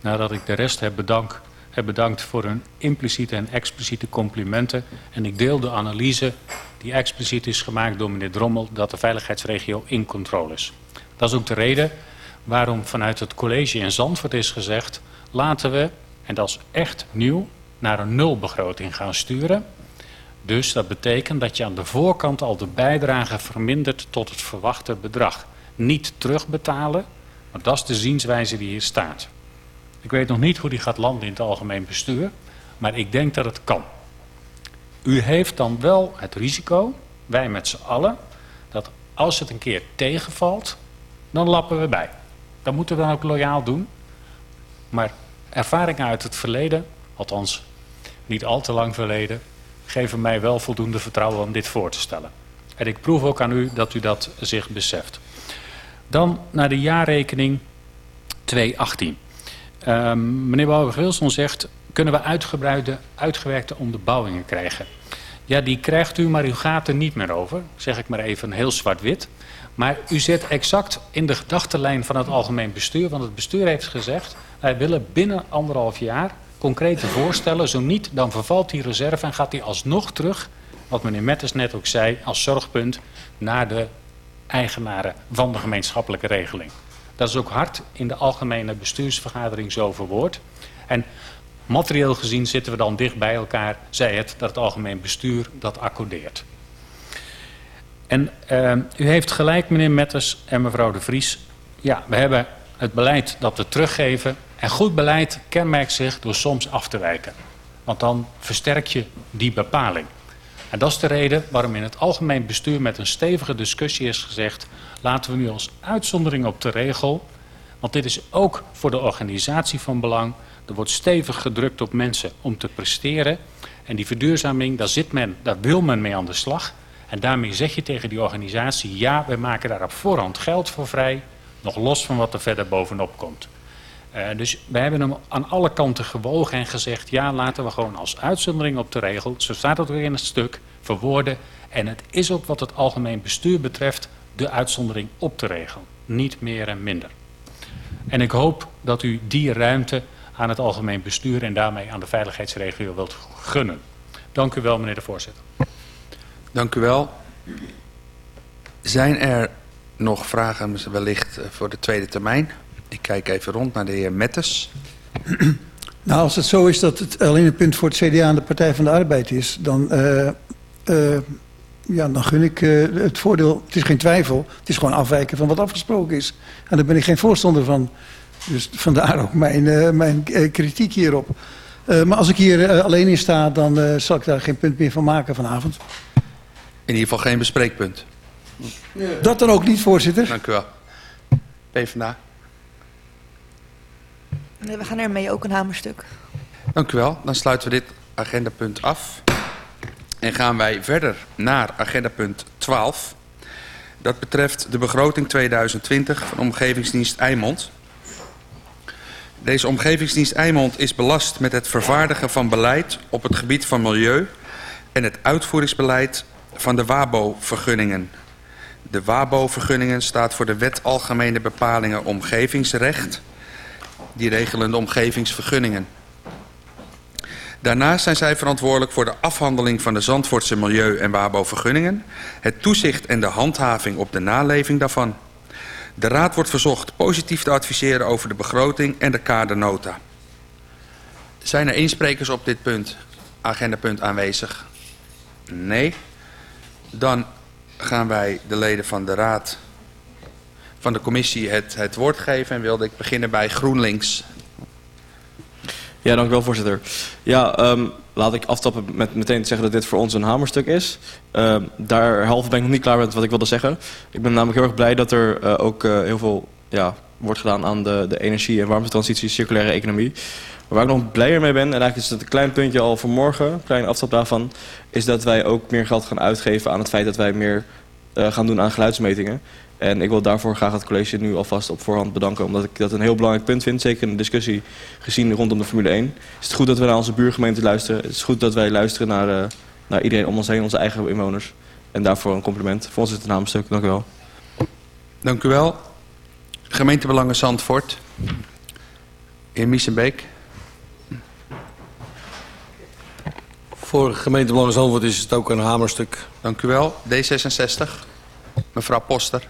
nadat ik de rest heb, bedank, heb bedankt voor hun impliciete en expliciete complimenten... en ik deel de analyse die expliciet is gemaakt door meneer Drommel... dat de veiligheidsregio in controle is. Dat is ook de reden waarom vanuit het college in Zandvoort is gezegd... laten we, en dat is echt nieuw, naar een nulbegroting gaan sturen... Dus dat betekent dat je aan de voorkant al de bijdrage vermindert tot het verwachte bedrag. Niet terugbetalen, maar dat is de zienswijze die hier staat. Ik weet nog niet hoe die gaat landen in het algemeen bestuur, maar ik denk dat het kan. U heeft dan wel het risico, wij met z'n allen, dat als het een keer tegenvalt, dan lappen we bij. Dat moeten we dan ook loyaal doen. Maar ervaringen uit het verleden, althans niet al te lang verleden, geven mij wel voldoende vertrouwen om dit voor te stellen. En ik proef ook aan u dat u dat zich beseft. Dan naar de jaarrekening 2018. Um, meneer Bouwer-Wilson zegt, kunnen we uitgebreide, uitgewerkte onderbouwingen krijgen? Ja, die krijgt u, maar u gaat er niet meer over. Zeg ik maar even heel zwart-wit. Maar u zit exact in de gedachtenlijn van het algemeen bestuur. Want het bestuur heeft gezegd, wij willen binnen anderhalf jaar concrete voorstellen. Zo niet, dan vervalt die reserve en gaat die alsnog terug, wat meneer Metters net ook zei, als zorgpunt naar de eigenaren van de gemeenschappelijke regeling. Dat is ook hard in de algemene bestuursvergadering zo verwoord. En materieel gezien zitten we dan dicht bij elkaar, zei het, dat het algemeen bestuur dat accordeert. En uh, u heeft gelijk, meneer Metters en mevrouw de Vries. Ja, we hebben het beleid dat we teruggeven en goed beleid kenmerkt zich door soms af te wijken. Want dan versterk je die bepaling. En dat is de reden waarom in het algemeen bestuur met een stevige discussie is gezegd... laten we nu als uitzondering op de regel... want dit is ook voor de organisatie van belang... er wordt stevig gedrukt op mensen om te presteren... en die verduurzaming, daar, zit men, daar wil men mee aan de slag... en daarmee zeg je tegen die organisatie... ja, we maken daar op voorhand geld voor vrij... nog los van wat er verder bovenop komt... Uh, dus wij hebben hem aan alle kanten gewogen en gezegd... ja, laten we gewoon als uitzondering op de regel... zo staat het weer in het stuk, verwoorden... en het is ook wat het algemeen bestuur betreft... de uitzondering op de regel. Niet meer en minder. En ik hoop dat u die ruimte aan het algemeen bestuur... en daarmee aan de veiligheidsregio wilt gunnen. Dank u wel, meneer de voorzitter. Dank u wel. Zijn er nog vragen wellicht voor de tweede termijn? Ik kijk even rond naar de heer Mettes. Nou, als het zo is dat het alleen een punt voor het CDA en de Partij van de Arbeid is... dan, uh, uh, ja, dan gun ik uh, het voordeel... Het is geen twijfel, het is gewoon afwijken van wat afgesproken is. En daar ben ik geen voorstander van. Dus vandaar ook mijn, mijn kritiek hierop. maar als ik hier alleen in sta, dan zal ik daar geen punt meer van maken vanavond. In ieder geval geen bespreekpunt. Dat dan ook niet, voorzitter. Dank u wel. PvdA. We gaan ermee ook een hamerstuk. Dank u wel. Dan sluiten we dit agendapunt af. En gaan wij verder naar agendapunt 12. Dat betreft de begroting 2020 van Omgevingsdienst Eimond. Deze Omgevingsdienst Eimond is belast met het vervaardigen van beleid op het gebied van milieu en het uitvoeringsbeleid van de WABO-vergunningen. De WABO-vergunningen staat voor de Wet Algemene Bepalingen Omgevingsrecht. Die regelen de omgevingsvergunningen. Daarnaast zijn zij verantwoordelijk voor de afhandeling van de Zandvoortse milieu- en WABO-vergunningen, het toezicht en de handhaving op de naleving daarvan. De Raad wordt verzocht positief te adviseren over de begroting en de kadernota. Zijn er insprekers op dit punt, agendapunt aanwezig? Nee. Dan gaan wij de leden van de Raad van de commissie het, het woord geven. En wilde ik beginnen bij GroenLinks. Ja, dank u wel, voorzitter. Ja, um, laat ik aftappen met meteen te zeggen dat dit voor ons een hamerstuk is. Uh, daar halve ben ik nog niet klaar met wat ik wilde zeggen. Ik ben namelijk heel erg blij dat er uh, ook uh, heel veel ja, wordt gedaan aan de, de energie- en warmtetransitie, circulaire economie. Waar ik nog blijer mee ben, en eigenlijk is het een klein puntje al voor morgen, klein afstap daarvan, is dat wij ook meer geld gaan uitgeven aan het feit dat wij meer uh, gaan doen aan geluidsmetingen. En ik wil daarvoor graag het college nu alvast op voorhand bedanken, omdat ik dat een heel belangrijk punt vind. Zeker in de discussie gezien rondom de Formule 1. Is het goed dat we naar onze buurgemeente luisteren. Het is goed dat wij luisteren naar, uh, naar iedereen om ons heen, onze eigen inwoners. En daarvoor een compliment. Voor ons is het een namenstuk. Dank u wel. Dank u wel. Gemeentebelangen Zandvoort. Heer Miesenbeek. Voor gemeentebelangen Zandvoort is het ook een hamerstuk. Dank u wel. D66. Mevrouw Poster.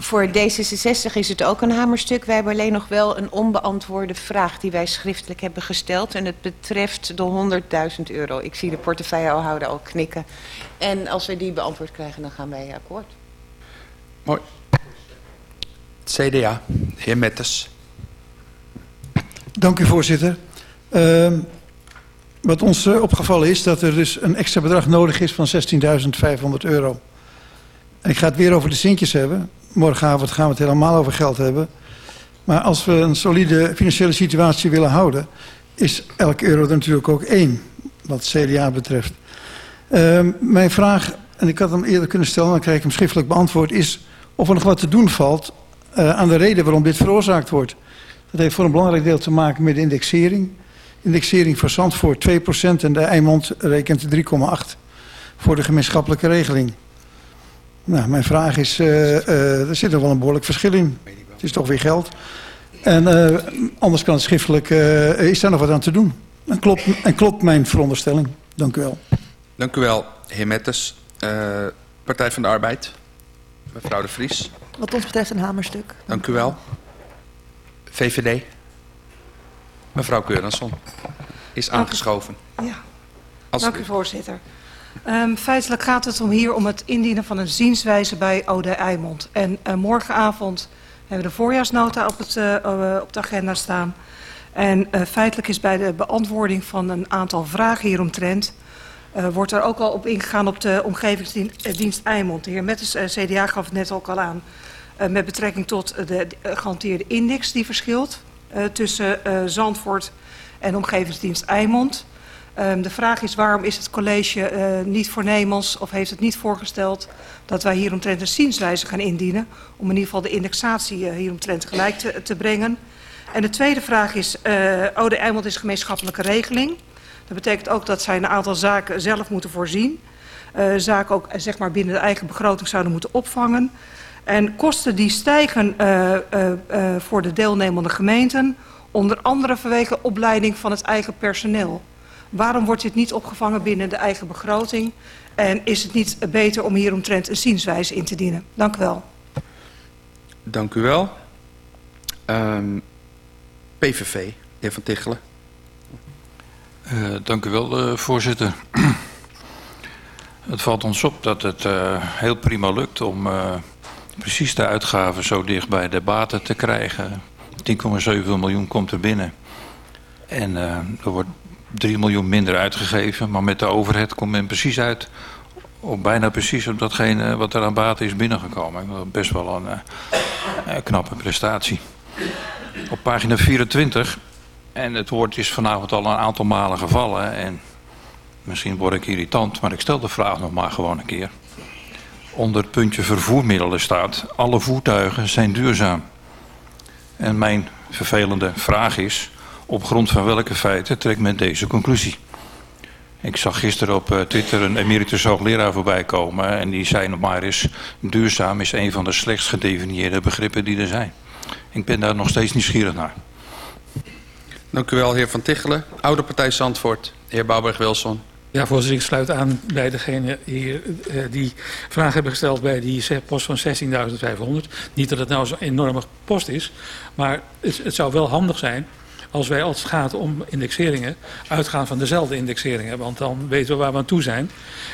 Voor D66 is het ook een hamerstuk. Wij hebben alleen nog wel een onbeantwoorde vraag die wij schriftelijk hebben gesteld. En het betreft de 100.000 euro. Ik zie de portefeuillehouder al knikken. En als we die beantwoord krijgen, dan gaan wij akkoord. Mooi. CDA, heer Metters. Dank u, voorzitter. Uh, wat ons uh, opgevallen is dat er dus een extra bedrag nodig is van 16.500 euro. Ik ga het weer over de centjes hebben. Morgenavond gaan we het helemaal over geld hebben. Maar als we een solide financiële situatie willen houden... is elke euro natuurlijk ook één, wat CDA betreft. Uh, mijn vraag, en ik had hem eerder kunnen stellen... dan krijg ik hem schriftelijk beantwoord... is of er nog wat te doen valt uh, aan de reden waarom dit veroorzaakt wordt. Dat heeft voor een belangrijk deel te maken met de indexering. Indexering voor Zandvoort 2% en de Eimond rekent 3,8% voor de gemeenschappelijke regeling. Nou, mijn vraag is, uh, uh, er zit er wel een behoorlijk verschil in. Het is toch weer geld. En uh, anders kan het schriftelijk, is daar nog wat aan te doen. En klopt, en klopt mijn veronderstelling. Dank u wel. Dank u wel, heer Metters. Partij van de Arbeid, mevrouw de Vries. Wat ons betreft een hamerstuk. Dank u wel. VVD. Mevrouw Keuransson is aangeschoven. Ja, Als dank u voorzitter. Um, feitelijk gaat het om hier om het indienen van een zienswijze bij Ode Eimond. En uh, morgenavond hebben we de voorjaarsnota op, het, uh, op de agenda staan. En uh, feitelijk is bij de beantwoording van een aantal vragen hieromtrent... Wordt er ook al op ingegaan op de omgevingsdienst Eimond. De heer Mettes, CDA gaf het net ook al aan... Met betrekking tot de, de gehanteerde index die verschilt... Tussen Zandvoort en omgevingsdienst Eimond. Um, de vraag is waarom is het college uh, niet voornemens of heeft het niet voorgesteld dat wij hieromtrent een zienswijze gaan indienen om in ieder geval de indexatie uh, hieromtrent gelijk te, te brengen. En de tweede vraag is, uh, Ode Eimond is gemeenschappelijke regeling. Dat betekent ook dat zij een aantal zaken zelf moeten voorzien. Zaken ook zeg maar binnen de eigen begroting zouden moeten opvangen. En kosten die stijgen voor de deelnemende gemeenten, onder andere vanwege opleiding van het eigen personeel. Waarom wordt dit niet opgevangen binnen de eigen begroting? En is het niet beter om hieromtrent een zienswijze in te dienen? Dank u wel. Dank u wel. Um, PVV, de heer Van Tichelen. Uh, dank u wel, uh, voorzitter. het valt ons op dat het uh, heel prima lukt om precies de uitgaven zo dicht bij de baten te krijgen. 10,7 miljoen komt er binnen. En er wordt 3 miljoen minder uitgegeven, maar met de overheid komt men precies uit op bijna precies op datgene wat er aan baten is binnengekomen. Best wel een, een knappe prestatie. Op pagina 24, en het woord is vanavond al een aantal malen gevallen en misschien word ik irritant, maar ik stel de vraag nog maar gewoon een keer. Onder het puntje vervoermiddelen staat, alle voertuigen zijn duurzaam. En mijn vervelende vraag is, op grond van welke feiten trekt men deze conclusie? Ik zag gisteren op eh, Twitter een emeritus hoogleraar voorbij komen. En die zei nog maar eens, duurzaam is een van de slechtst gedefinieerde begrippen die er zijn. Ik ben daar nog steeds nieuwsgierig naar. Dank u wel, heer Van Tichelen. Oude Partij Zandvoort, heer Bouwberg-Wilson. Ja, voorzitter, ik sluit aan bij degene hier eh, die vragen hebben gesteld bij die post van 16.500. Niet dat het nou zo'n enorme post is, maar het, het zou wel handig zijn als wij als het gaat om indexeringen uitgaan van dezelfde indexeringen. Want dan weten we waar we aan toe zijn.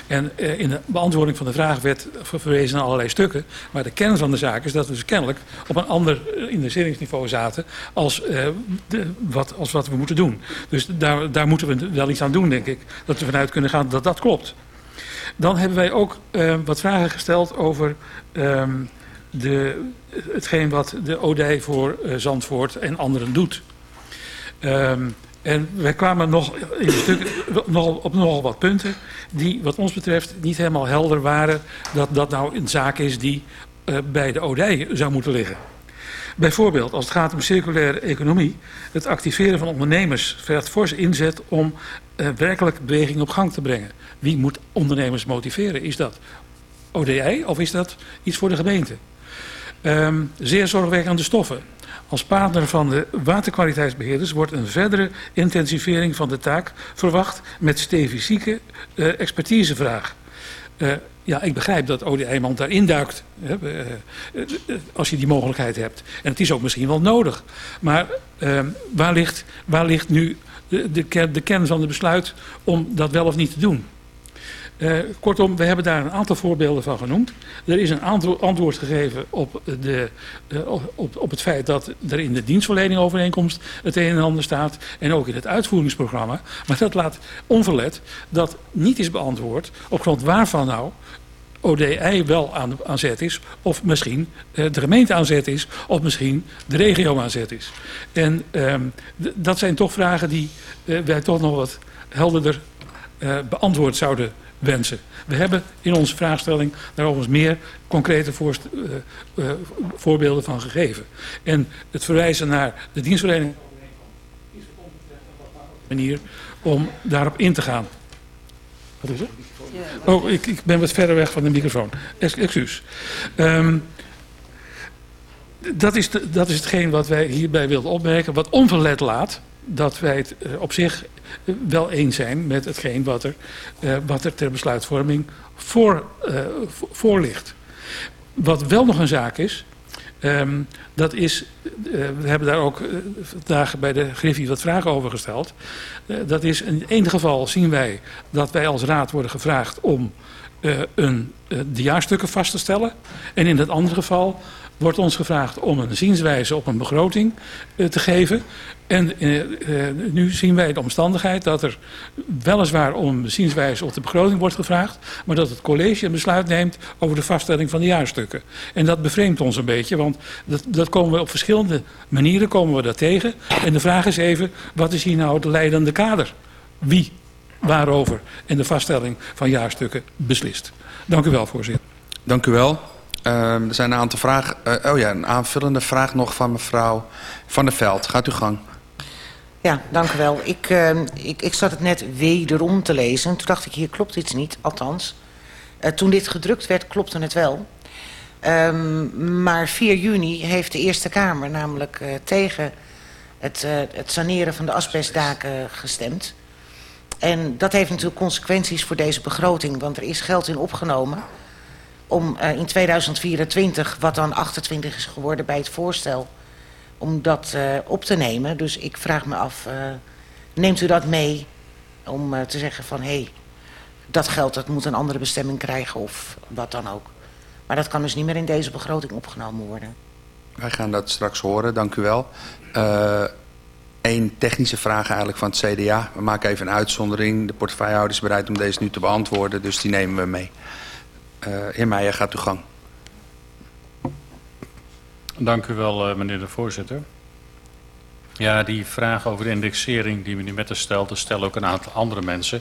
En eh, in de beantwoording van de vraag werd verwezen naar allerlei stukken. Maar de kern van de zaak is dat we dus kennelijk op een ander eh, indexeringsniveau zaten als, eh, de, wat, als wat we moeten doen. Dus daar, daar moeten we wel iets aan doen, denk ik. Dat we vanuit kunnen gaan dat dat klopt. Dan hebben wij ook wat vragen gesteld over uh, de, hetgeen wat de ODij voor Zandvoort en anderen doet. Um, en wij kwamen nog, in stuk, nog op nogal wat punten die wat ons betreft niet helemaal helder waren dat dat nou een zaak is die uh, bij de ODij zou moeten liggen. Bijvoorbeeld als het gaat om circulaire economie, het activeren van ondernemers vergt fors inzet om uh, werkelijk beweging op gang te brengen. Wie moet ondernemers motiveren? Is dat ODI of is dat iets voor de gemeente? Um, zeer zorgwekkende stoffen. Als partner van de waterkwaliteitsbeheerders wordt een verdere intensivering van de taak verwacht met stevige uh, expertisevraag. Uh, ja, ik begrijp dat Odi Eijmans daarin duikt, hè, uh, als je die mogelijkheid hebt. En het is ook misschien wel nodig. Maar waar, ligt, waar ligt nu de, de, de kern van het besluit om dat wel of niet te doen? Uh, kortom, we hebben daar een aantal voorbeelden van genoemd. Er is een antwoord gegeven op, de, uh, op, op het feit dat er in de dienstverlening overeenkomst het een en ander staat. En ook in het uitvoeringsprogramma. Maar dat laat onverlet dat niet is beantwoord op grond waarvan nou ODI wel aan, zet is, of misschien uh, de gemeente aan zet is, of misschien de regio aan zet is. En um, dat zijn toch vragen die wij toch nog wat helderder beantwoord zouden wensen. We hebben in onze vraagstelling daar overigens meer concrete voor, uh, uh, voorbeelden van gegeven. En het verwijzen naar de dienstverlening is een manier om daarop in te gaan. Wat is het? Oh, ik, ik ben wat verder weg van de microfoon. Excuus. Um, dat is, de, dat is hetgeen wat wij hierbij wilden opmerken. Wat onverlet laat dat wij het uh, op zich wel eens zijn met hetgeen wat er, uh, wat er ter besluitvorming voor, voor ligt. Wat wel nog een zaak is, um, dat is, we hebben daar ook vandaag bij de Griffie wat vragen over gesteld. dat is in ene geval zien wij dat wij als raad worden gevraagd om een, de jaarstukken vast te stellen. En in het andere geval wordt ons gevraagd om een zienswijze op een begroting uh, te geven. En uh, uh, nu zien wij de omstandigheid dat er weliswaar om zienswijze op de begroting wordt gevraagd, maar dat het college een besluit neemt over de vaststelling van de jaarstukken. En dat bevreemdt ons een beetje, want dat, dat komen we op verschillende manieren komen we dat tegen. En de vraag is even, wat is hier nou de leidende kader? Wie waarover en de vaststelling van jaarstukken beslist. Dank u wel, voorzitter. Dank u wel. Uh, er zijn een aantal vragen. Uh, oh ja, een aanvullende vraag nog van mevrouw Van der Veld. Gaat u gang. Ja, dank u wel. Ik, uh, ik, ik zat het net wederom te lezen. Toen dacht ik, hier klopt iets niet. Althans, uh, toen dit gedrukt werd, klopte het wel. Um, maar 4 juni heeft de Eerste Kamer namelijk uh, tegen het, het saneren van de asbestdaken gestemd. En dat heeft natuurlijk consequenties voor deze begroting, want er is geld in opgenomen om uh, in 2024, wat dan 28 is geworden bij het voorstel, om dat uh, op te nemen. Dus ik vraag me af, uh, neemt u dat mee om te zeggen van... hé, hey, dat geld dat moet een andere bestemming krijgen of wat dan ook. Maar dat kan dus niet meer in deze begroting opgenomen worden. Wij gaan dat straks horen, dank u wel. Eén technische vraag eigenlijk van het CDA. We maken even een uitzondering. De portefeuillehouder is bereid om deze nu te beantwoorden, dus die nemen we mee. Uh, heer Meijer, gaat uw gang. Dank u wel, uh, meneer de voorzitter. Ja, die vraag over de indexering die meneer Metter stelt, dat stellen ook een aantal andere mensen.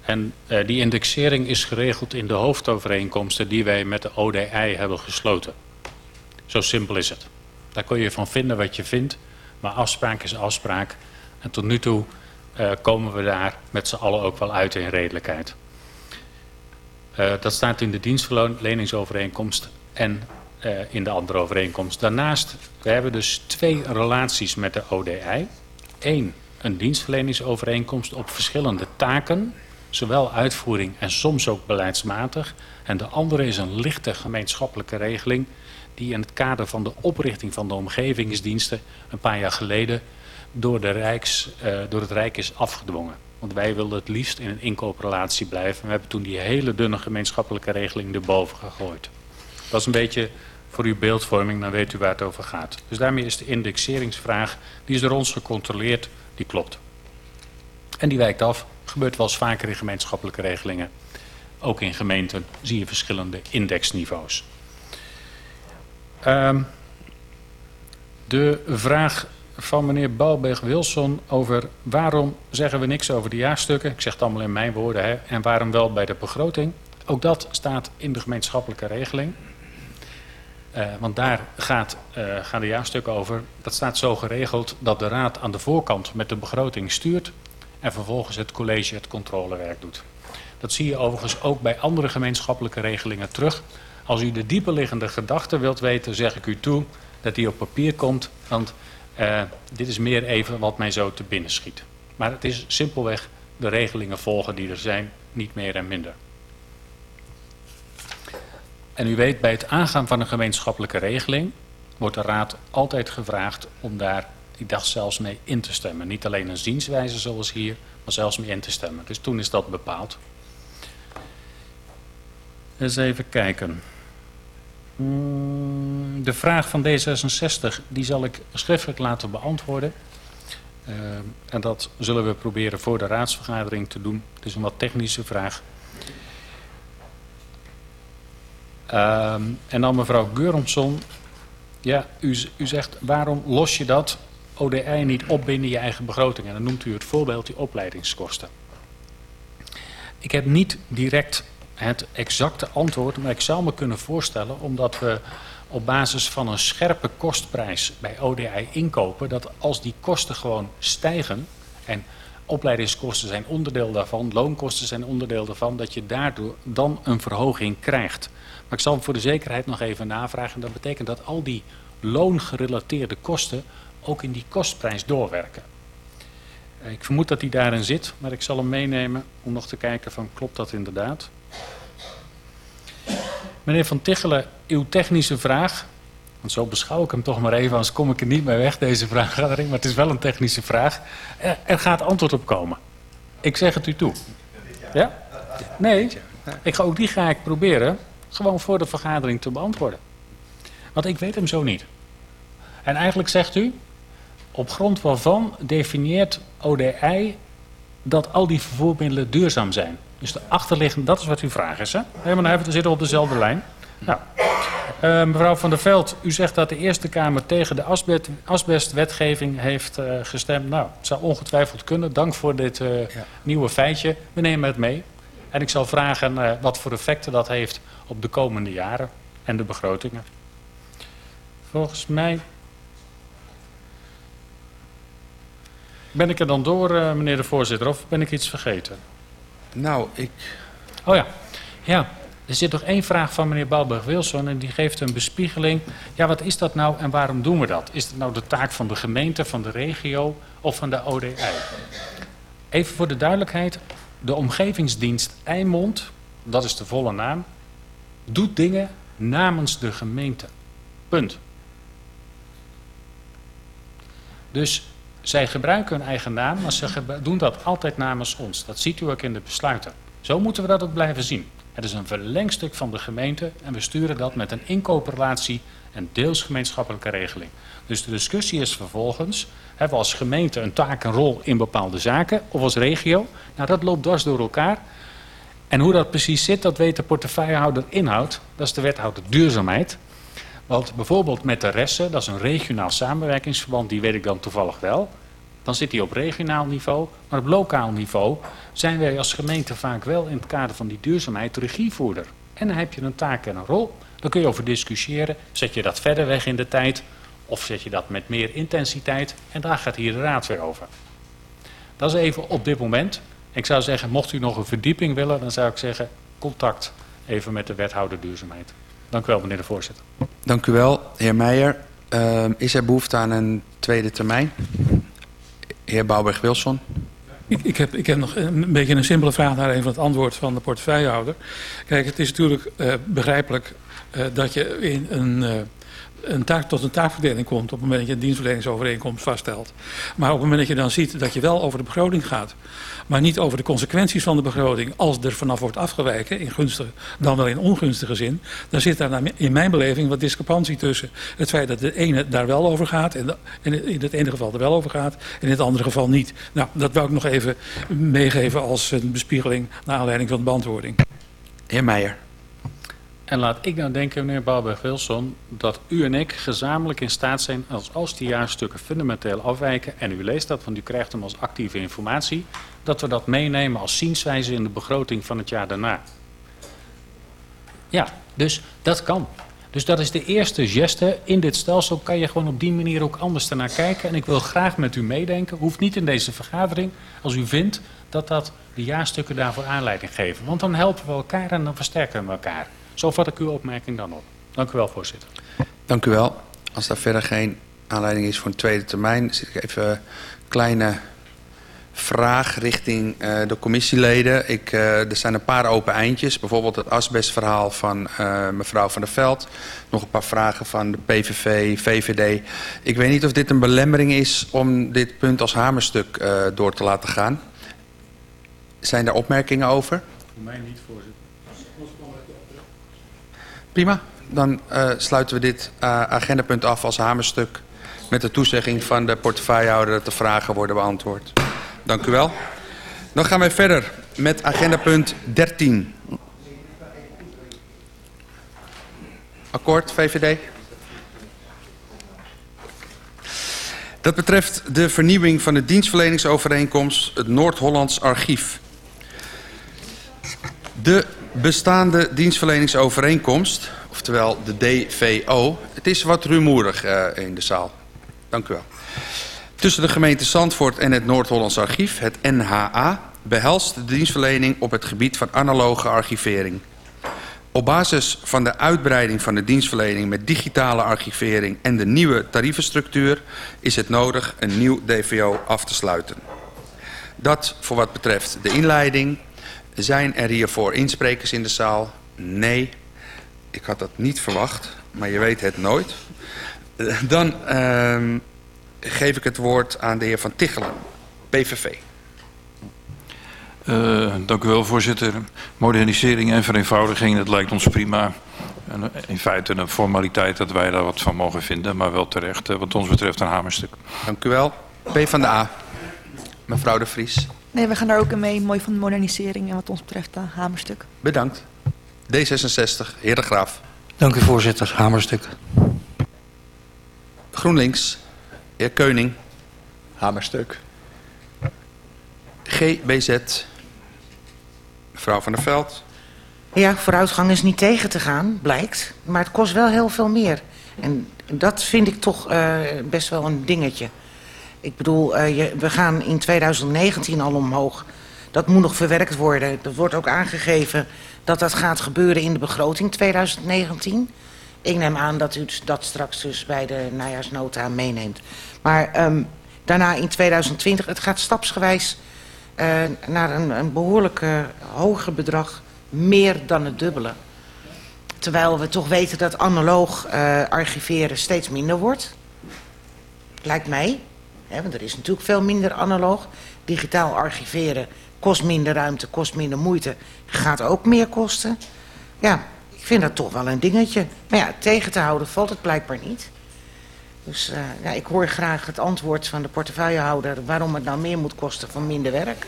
En uh, die indexering is geregeld in de hoofdovereenkomsten die wij met de ODI hebben gesloten. Zo simpel is het. Daar kun je van vinden wat je vindt, maar afspraak is afspraak. En tot nu toe eh, komen we daar met z'n allen ook wel uit in redelijkheid. Uh, dat staat in de dienstverleningsovereenkomst en uh, in de andere overeenkomst. Daarnaast, we hebben dus twee relaties met de ODI. Eén, een dienstverleningsovereenkomst op verschillende taken, zowel uitvoering en soms ook beleidsmatig. En de andere is een lichte gemeenschappelijke regeling die in het kader van de oprichting van de omgevingsdiensten een paar jaar geleden door, de Rijks, uh, door het Rijk is afgedwongen. Want wij wilden het liefst in een inkooprelatie blijven. We hebben toen die hele dunne gemeenschappelijke regeling erboven gegooid. Dat is een beetje voor uw beeldvorming, dan weet u waar het over gaat. Dus daarmee is de indexeringsvraag, die is door ons gecontroleerd, die klopt. En die wijkt af, gebeurt wel eens vaker in gemeenschappelijke regelingen. Ook in gemeenten zie je verschillende indexniveaus. Um, de vraag van meneer Balberg-Wilson over waarom zeggen we niks over de jaarstukken. Ik zeg het allemaal in mijn woorden. Hè, en waarom wel bij de begroting. Ook dat staat in de gemeenschappelijke regeling. Uh, want daar gaat, uh, gaan de jaarstukken over. Dat staat zo geregeld dat de raad aan de voorkant met de begroting stuurt. En vervolgens het college het controlewerk doet. Dat zie je overigens ook bij andere gemeenschappelijke regelingen terug. Als u de dieperliggende gedachte wilt weten, zeg ik u toe dat die op papier komt. Want uh, dit is meer even wat mij zo te binnen schiet. Maar het is simpelweg de regelingen volgen die er zijn, niet meer en minder. En u weet, bij het aangaan van een gemeenschappelijke regeling wordt de Raad altijd gevraagd om daar, ik dacht zelfs mee in te stemmen. Niet alleen een zienswijze zoals hier, maar zelfs mee in te stemmen. Dus toen is dat bepaald. Eens even kijken. Hmm, de vraag van D66 die zal ik schriftelijk laten beantwoorden. Uh, en dat zullen we proberen voor de raadsvergadering te doen. Het is een wat technische vraag. Uh, en dan mevrouw Geuromson. Ja, u, u zegt waarom los je dat ODI niet op binnen je eigen begroting? En dan noemt u het voorbeeld die opleidingskosten. Ik heb niet direct het exacte antwoord, maar ik zou me kunnen voorstellen, omdat we op basis van een scherpe kostprijs bij ODI inkopen, dat als die kosten gewoon stijgen, en opleidingskosten zijn onderdeel daarvan, loonkosten zijn onderdeel daarvan, dat je daardoor dan een verhoging krijgt. Maar ik zal voor de zekerheid nog even navragen. En dat betekent dat al die loongerelateerde kosten ook in die kostprijs doorwerken. Ik vermoed dat die daarin zit, maar ik zal hem meenemen om nog te kijken van klopt dat inderdaad. Meneer Van Tichelen, uw technische vraag, want zo beschouw ik hem toch maar even, anders kom ik er niet mee weg, deze vraaggadering, maar het is wel een technische vraag. Er gaat antwoord op komen. Ik zeg het u toe. Ja? Nee, ik ga, ook die ga ik proberen gewoon voor de vergadering te beantwoorden. Want ik weet hem zo niet. En eigenlijk zegt u, op grond waarvan definieert ODI dat al die vervoermiddelen duurzaam zijn. Dus de achterliggende, dat is wat uw vraag is. Hè? Helemaal we zitten op dezelfde lijn. Nou, uh, mevrouw Van der Veld, u zegt dat de Eerste Kamer tegen de asbest, asbestwetgeving heeft uh, gestemd. Nou, het zou ongetwijfeld kunnen. Dank voor dit uh, ja. nieuwe feitje. We nemen het mee. En ik zal vragen wat voor effecten dat heeft op de komende jaren en de begrotingen. Volgens mij Ben ik er dan door, meneer de voorzitter, of ben ik iets vergeten? Nou, ik... Oh ja, ja. Er zit nog één vraag van meneer Balberg-Wilson en die geeft een bespiegeling. Ja, wat is dat nou en waarom doen we dat? Is het nou de taak van de gemeente, van de regio of van de ODI? Even voor de duidelijkheid. De omgevingsdienst Eimond, dat is de volle naam, doet dingen namens de gemeente. Punt. Dus zij gebruiken hun eigen naam, maar ze doen dat altijd namens ons. Dat ziet u ook in de besluiten. Zo moeten we dat ook blijven zien. Het is een verlengstuk van de gemeente en we sturen dat met een inkooprelatie en deels gemeenschappelijke regeling. Dus de discussie is vervolgens, hebben we als gemeente een taak en rol in bepaalde zaken of als regio? Nou, dat loopt dwars door elkaar. En hoe dat precies zit, dat weet de portefeuillehouder inhoud. Dat is de wethouder duurzaamheid. Want bijvoorbeeld met de resten, dat is een regionaal samenwerkingsverband, die weet ik dan toevallig wel. Dan zit die op regionaal niveau. Maar op lokaal niveau zijn wij als gemeente vaak wel in het kader van die duurzaamheid regievoerder. En dan heb je een taak en een rol. Daar kun je over discussiëren. Zet je dat verder weg in de tijd? Of zet je dat met meer intensiteit? En daar gaat hier de raad weer over. Dat is even op dit moment. Ik zou zeggen, mocht u nog een verdieping willen, dan zou ik zeggen, contact even met de wethouder duurzaamheid. Dank u wel, meneer de voorzitter. Dank u wel, heer Meijer. Uh, is er behoefte aan een tweede termijn? Heer Bouwberg-Wilson. Ik, ik, heb, ik heb nog een beetje een simpele vraag naar een van het antwoord van de portefeuillehouder. Kijk, het is natuurlijk uh, begrijpelijk uh, dat je in een, uh, een taak, tot een taakverdeling komt op het moment dat je een dienstverleningsovereenkomst vaststelt. Maar op het moment dat je dan ziet dat je wel over de begroting gaat, maar niet over de consequenties van de begroting als er vanaf wordt afgewijken, in gunstige, dan wel in ongunstige zin, dan zit daar in mijn beleving wat discrepantie tussen het feit dat de ene daar wel over gaat en, in het ene geval er wel over gaat en in het andere geval niet. Nou, dat wou ik nog even meegeven als een bespiegeling naar aanleiding van de beantwoording. Heer Meijer. En laat ik nou denken, meneer Bouwberg-Wilson, dat u en ik gezamenlijk in staat zijn, als, als die jaarstukken fundamenteel afwijken, en u leest dat, want u krijgt hem als actieve informatie, dat we dat meenemen als zienswijze in de begroting van het jaar daarna. Ja, dus dat kan. Dus dat is de eerste geste. In dit stelsel kan je gewoon op die manier ook anders ernaar kijken. En ik wil graag met u meedenken. Hoeft niet in deze vergadering. Als u vindt dat dat de jaarstukken daarvoor aanleiding geven. Want dan helpen we elkaar en dan versterken we elkaar. Zo vat ik uw opmerking dan op. Dank u wel, voorzitter. Dank u wel. Als daar verder geen aanleiding is voor een tweede termijn... zit ik even een kleine vraag richting uh, de commissieleden. Ik, uh, er zijn een paar open eindjes. Bijvoorbeeld het asbestverhaal van uh, mevrouw Van der Veld. Nog een paar vragen van de PVV, VVD. Ik weet niet of dit een belemmering is om dit punt als hamerstuk door te laten gaan. Zijn daar opmerkingen over? Voor mij niet, voorzitter. Prima, dan uh, sluiten we dit uh, agendapunt af als hamerstuk... met de toezegging van de portefeuillehouder dat de vragen worden beantwoord. Dank u wel. Dan gaan wij verder met agendapunt 13. Akkoord, VVD? Dat betreft de vernieuwing van de dienstverleningsovereenkomst... het Noord-Hollands Archief. De bestaande dienstverleningsovereenkomst, oftewel de DVO. Het is wat rumoerig uh, in de zaal. Dank u wel. Tussen de gemeente Zandvoort en het Noord-Hollands Archief, het NHA, behelst de dienstverlening op het gebied van analoge archivering. Op basis van de uitbreiding van de dienstverlening met digitale archivering en de nieuwe tarievenstructuur is het nodig een nieuw DVO af te sluiten. Dat voor wat betreft de inleiding, zijn er hiervoor insprekers in de zaal? Nee, ik had dat niet verwacht, maar je weet het nooit. Dan uh, geef ik het woord aan de heer Van Tichelen, PVV. Uh, dank u wel, voorzitter. Modernisering en vereenvoudiging, dat lijkt ons prima. En in feite een formaliteit dat wij daar wat van mogen vinden, maar wel terecht, wat ons betreft een hamerstuk. Dank u wel. P van de A, mevrouw de Vries. Nee, we gaan daar ook in mee. Mooi van de modernisering en wat ons betreft een hamerstuk. Bedankt. D66, heer de Graaf. Dank u voorzitter, hamerstuk. GroenLinks, heer Keuning. Hamerstuk. GBZ, mevrouw van der Veld. Ja, vooruitgang is niet tegen te gaan, blijkt. Maar het kost wel heel veel meer. En dat vind ik toch uh, best wel een dingetje. Ik bedoel, je, we gaan in 2019 al omhoog. Dat moet nog verwerkt worden. Er wordt ook aangegeven dat dat gaat gebeuren in de begroting 2019. Ik neem aan dat u dat straks dus bij de najaarsnota meeneemt. Maar um, daarna in 2020, het gaat stapsgewijs uh, naar een, een behoorlijk hoger bedrag. Meer dan het dubbele. Terwijl we toch weten dat analoog uh, archiveren steeds minder wordt. Lijkt mij. He, want er is natuurlijk veel minder analoog. Digitaal archiveren kost minder ruimte, kost minder moeite. Gaat ook meer kosten. Ja, ik vind dat toch wel een dingetje. Maar ja, tegen te houden valt het blijkbaar niet. Dus uh, ja, ik hoor graag het antwoord van de portefeuillehouder... waarom het nou meer moet kosten van minder werk.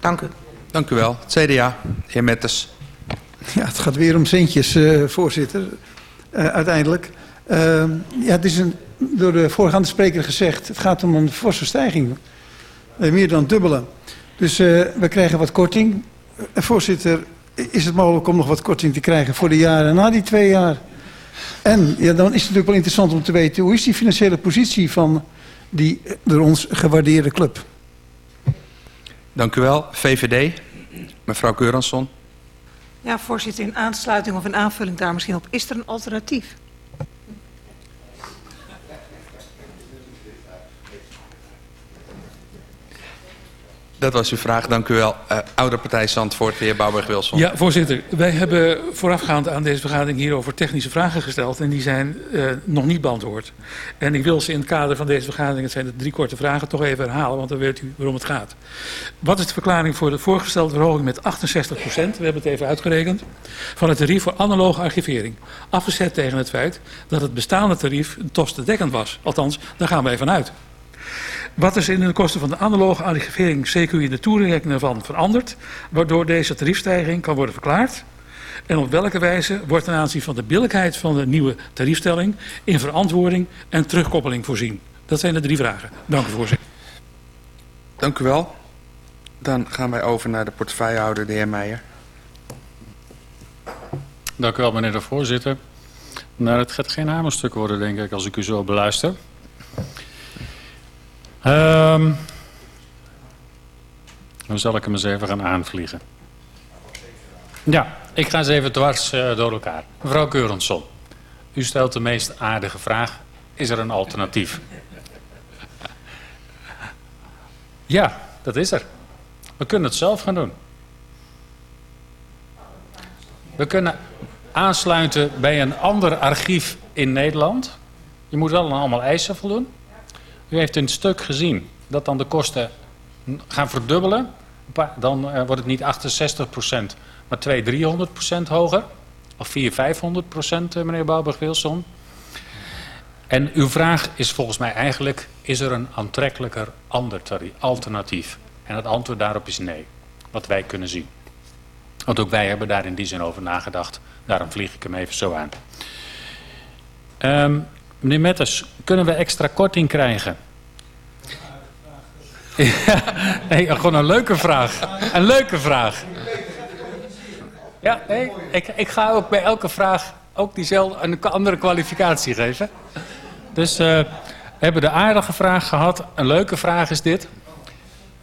Dank u. Dank u wel. Het CDA, heer Metters. Ja, het gaat weer om centjes, uh, voorzitter. Uh, uiteindelijk. Uh, ja, het is een, door de voorgaande spreker gezegd... het gaat om een forse stijging. meer dan dubbele. Dus we krijgen wat korting. voorzitter, is het mogelijk om nog wat korting te krijgen... voor de jaren na die twee jaar... En ja, dan is het natuurlijk wel interessant om te weten... hoe is die financiële positie van die door ons gewaardeerde club? Dank u wel. VVD, mevrouw Keuransson. Ja, voorzitter, in aansluiting of in aanvulling daar misschien op. Is er een alternatief? Dat was uw vraag, dank u wel. Uh, oude partij Zandvoort, de heer Bouwberg-Wilson. Ja, voorzitter. Wij hebben voorafgaand aan deze vergadering hierover technische vragen gesteld. En die zijn uh, nog niet beantwoord. En ik wil ze in het kader van deze vergadering, het zijn de drie korte vragen, toch even herhalen. Want dan weet u waarom het gaat. Wat is de verklaring voor de voorgestelde verhoging met 68 procent? We hebben het even uitgerekend. Van het tarief voor analoge archivering. Afgezet tegen het feit dat het bestaande tarief kostendekkend was. Althans, daar gaan wij vanuit. Wat is in de kosten van de analoge archivering CQ in de toerekening ervan veranderd, waardoor deze tariefstijging kan worden verklaard? En op welke wijze wordt ten aanzien van de billijkheid van de nieuwe tariefstelling in verantwoording en terugkoppeling voorzien? Dat zijn de drie vragen. Dank u voorzitter. Dank u wel. Dan gaan wij over naar de portefeuillehouder, de heer Meijer. Dank u wel, meneer de voorzitter. Nou, het gaat geen hamerstuk worden, denk ik, als ik u zo beluister. Um, dan zal ik hem eens even gaan aanvliegen. Ja, ik ga eens even dwars uh, door elkaar. Mevrouw Keurensson, u stelt de meest aardige vraag. Is er een alternatief? Ja, dat is er. We kunnen het zelf gaan doen. We kunnen aansluiten bij een ander archief in Nederland. Je moet wel aan allemaal eisen voldoen. U heeft een stuk gezien dat dan de kosten gaan verdubbelen. Dan uh, wordt het niet 68% maar 200, 300% hoger. Of 400, 500% uh, meneer Bouwberg-Wilson. En uw vraag is volgens mij eigenlijk, is er een aantrekkelijker ander alternatief? En het antwoord daarop is nee, wat wij kunnen zien. Want ook wij hebben daar in die zin over nagedacht. Daarom vlieg ik hem even zo aan. Um, Meneer Metters, kunnen we extra korting krijgen? Ja, nee, gewoon een leuke vraag. Een leuke vraag. Ja, nee, ik, ik ga ook bij elke vraag ook diezelfde een andere kwalificatie geven. Dus uh, we hebben de aardige vraag gehad. Een leuke vraag is dit.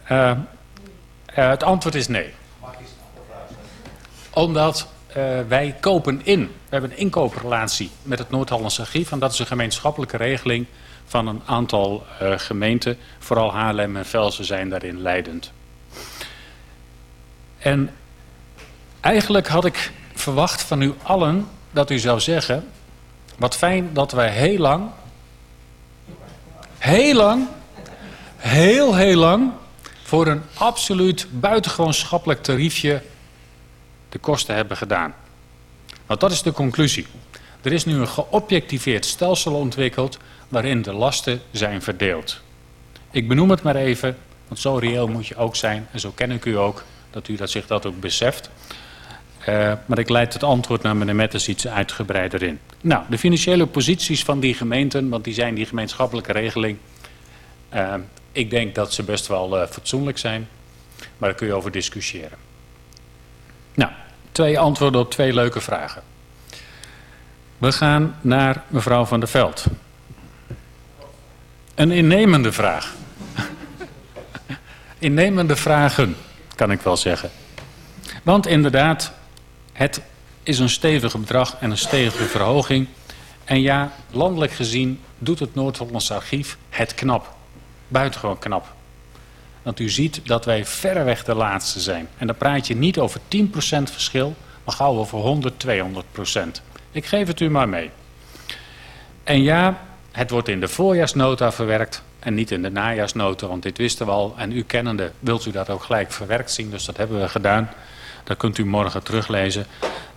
Uh, uh, het antwoord is nee. Omdat uh, wij kopen in. We hebben een inkooprelatie met het Noord-Hollands Archief. En dat is een gemeenschappelijke regeling van een aantal uh, gemeenten. Vooral Haarlem en Velsen zijn daarin leidend. En eigenlijk had ik verwacht van u allen dat u zou zeggen... wat fijn dat wij heel lang... heel lang... heel, heel lang... voor een absoluut buitengewoon schappelijk tariefje de kosten hebben gedaan. Want dat is de conclusie. Er is nu een geobjectiveerd stelsel ontwikkeld waarin de lasten zijn verdeeld. Ik benoem het maar even, want zo reëel moet je ook zijn en zo ken ik u ook, dat u dat zich dat ook beseft. Uh, maar ik leid het antwoord naar meneer Metters iets uitgebreider in. Nou, de financiële posities van die gemeenten, want die zijn die gemeenschappelijke regeling. Uh, ik denk dat ze best wel uh, fatsoenlijk zijn, maar daar kun je over discussiëren. Nou, twee antwoorden op twee leuke vragen. We gaan naar mevrouw van der Veld. Een innemende vraag. innemende vragen, kan ik wel zeggen. Want inderdaad, het is een stevig bedrag en een stevige verhoging. En ja, landelijk gezien doet het Noord-Hollands Archief het knap. Buitengewoon knap. Want u ziet dat wij verreweg de laatste zijn. En dan praat je niet over 10% verschil, maar gauw over 100, 200%. Ik geef het u maar mee. En ja, het wordt in de voorjaarsnota verwerkt en niet in de najaarsnota, want dit wisten we al. En u kennende wilt u dat ook gelijk verwerkt zien, dus dat hebben we gedaan. Dat kunt u morgen teruglezen.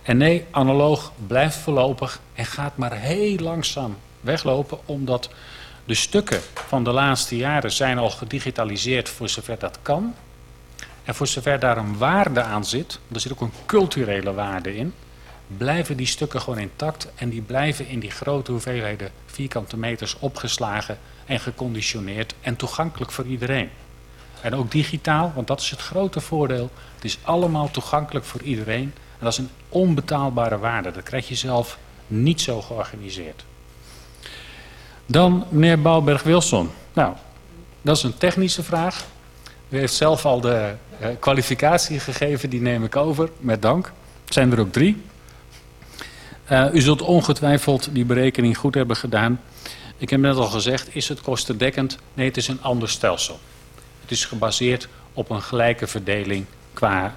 En nee, analoog blijft voorlopig en gaat maar heel langzaam weglopen, omdat de stukken van de laatste jaren zijn al gedigitaliseerd voor zover dat kan. En voor zover daar een waarde aan zit, er zit ook een culturele waarde in, blijven die stukken gewoon intact en die blijven in die grote hoeveelheden vierkante meters opgeslagen en geconditioneerd en toegankelijk voor iedereen. En ook digitaal, want dat is het grote voordeel. Het is allemaal toegankelijk voor iedereen. En dat is een onbetaalbare waarde. Dat krijg je zelf niet zo georganiseerd. Dan meneer Bouwberg-Wilson. Nou, dat is een technische vraag. U heeft zelf al de eh, kwalificatie gegeven, die neem ik over, met dank. Het zijn er ook drie. Uh, u zult ongetwijfeld die berekening goed hebben gedaan. Ik heb net al gezegd, is het kostendekkend? Nee, het is een ander stelsel. Het is gebaseerd op een gelijke verdeling qua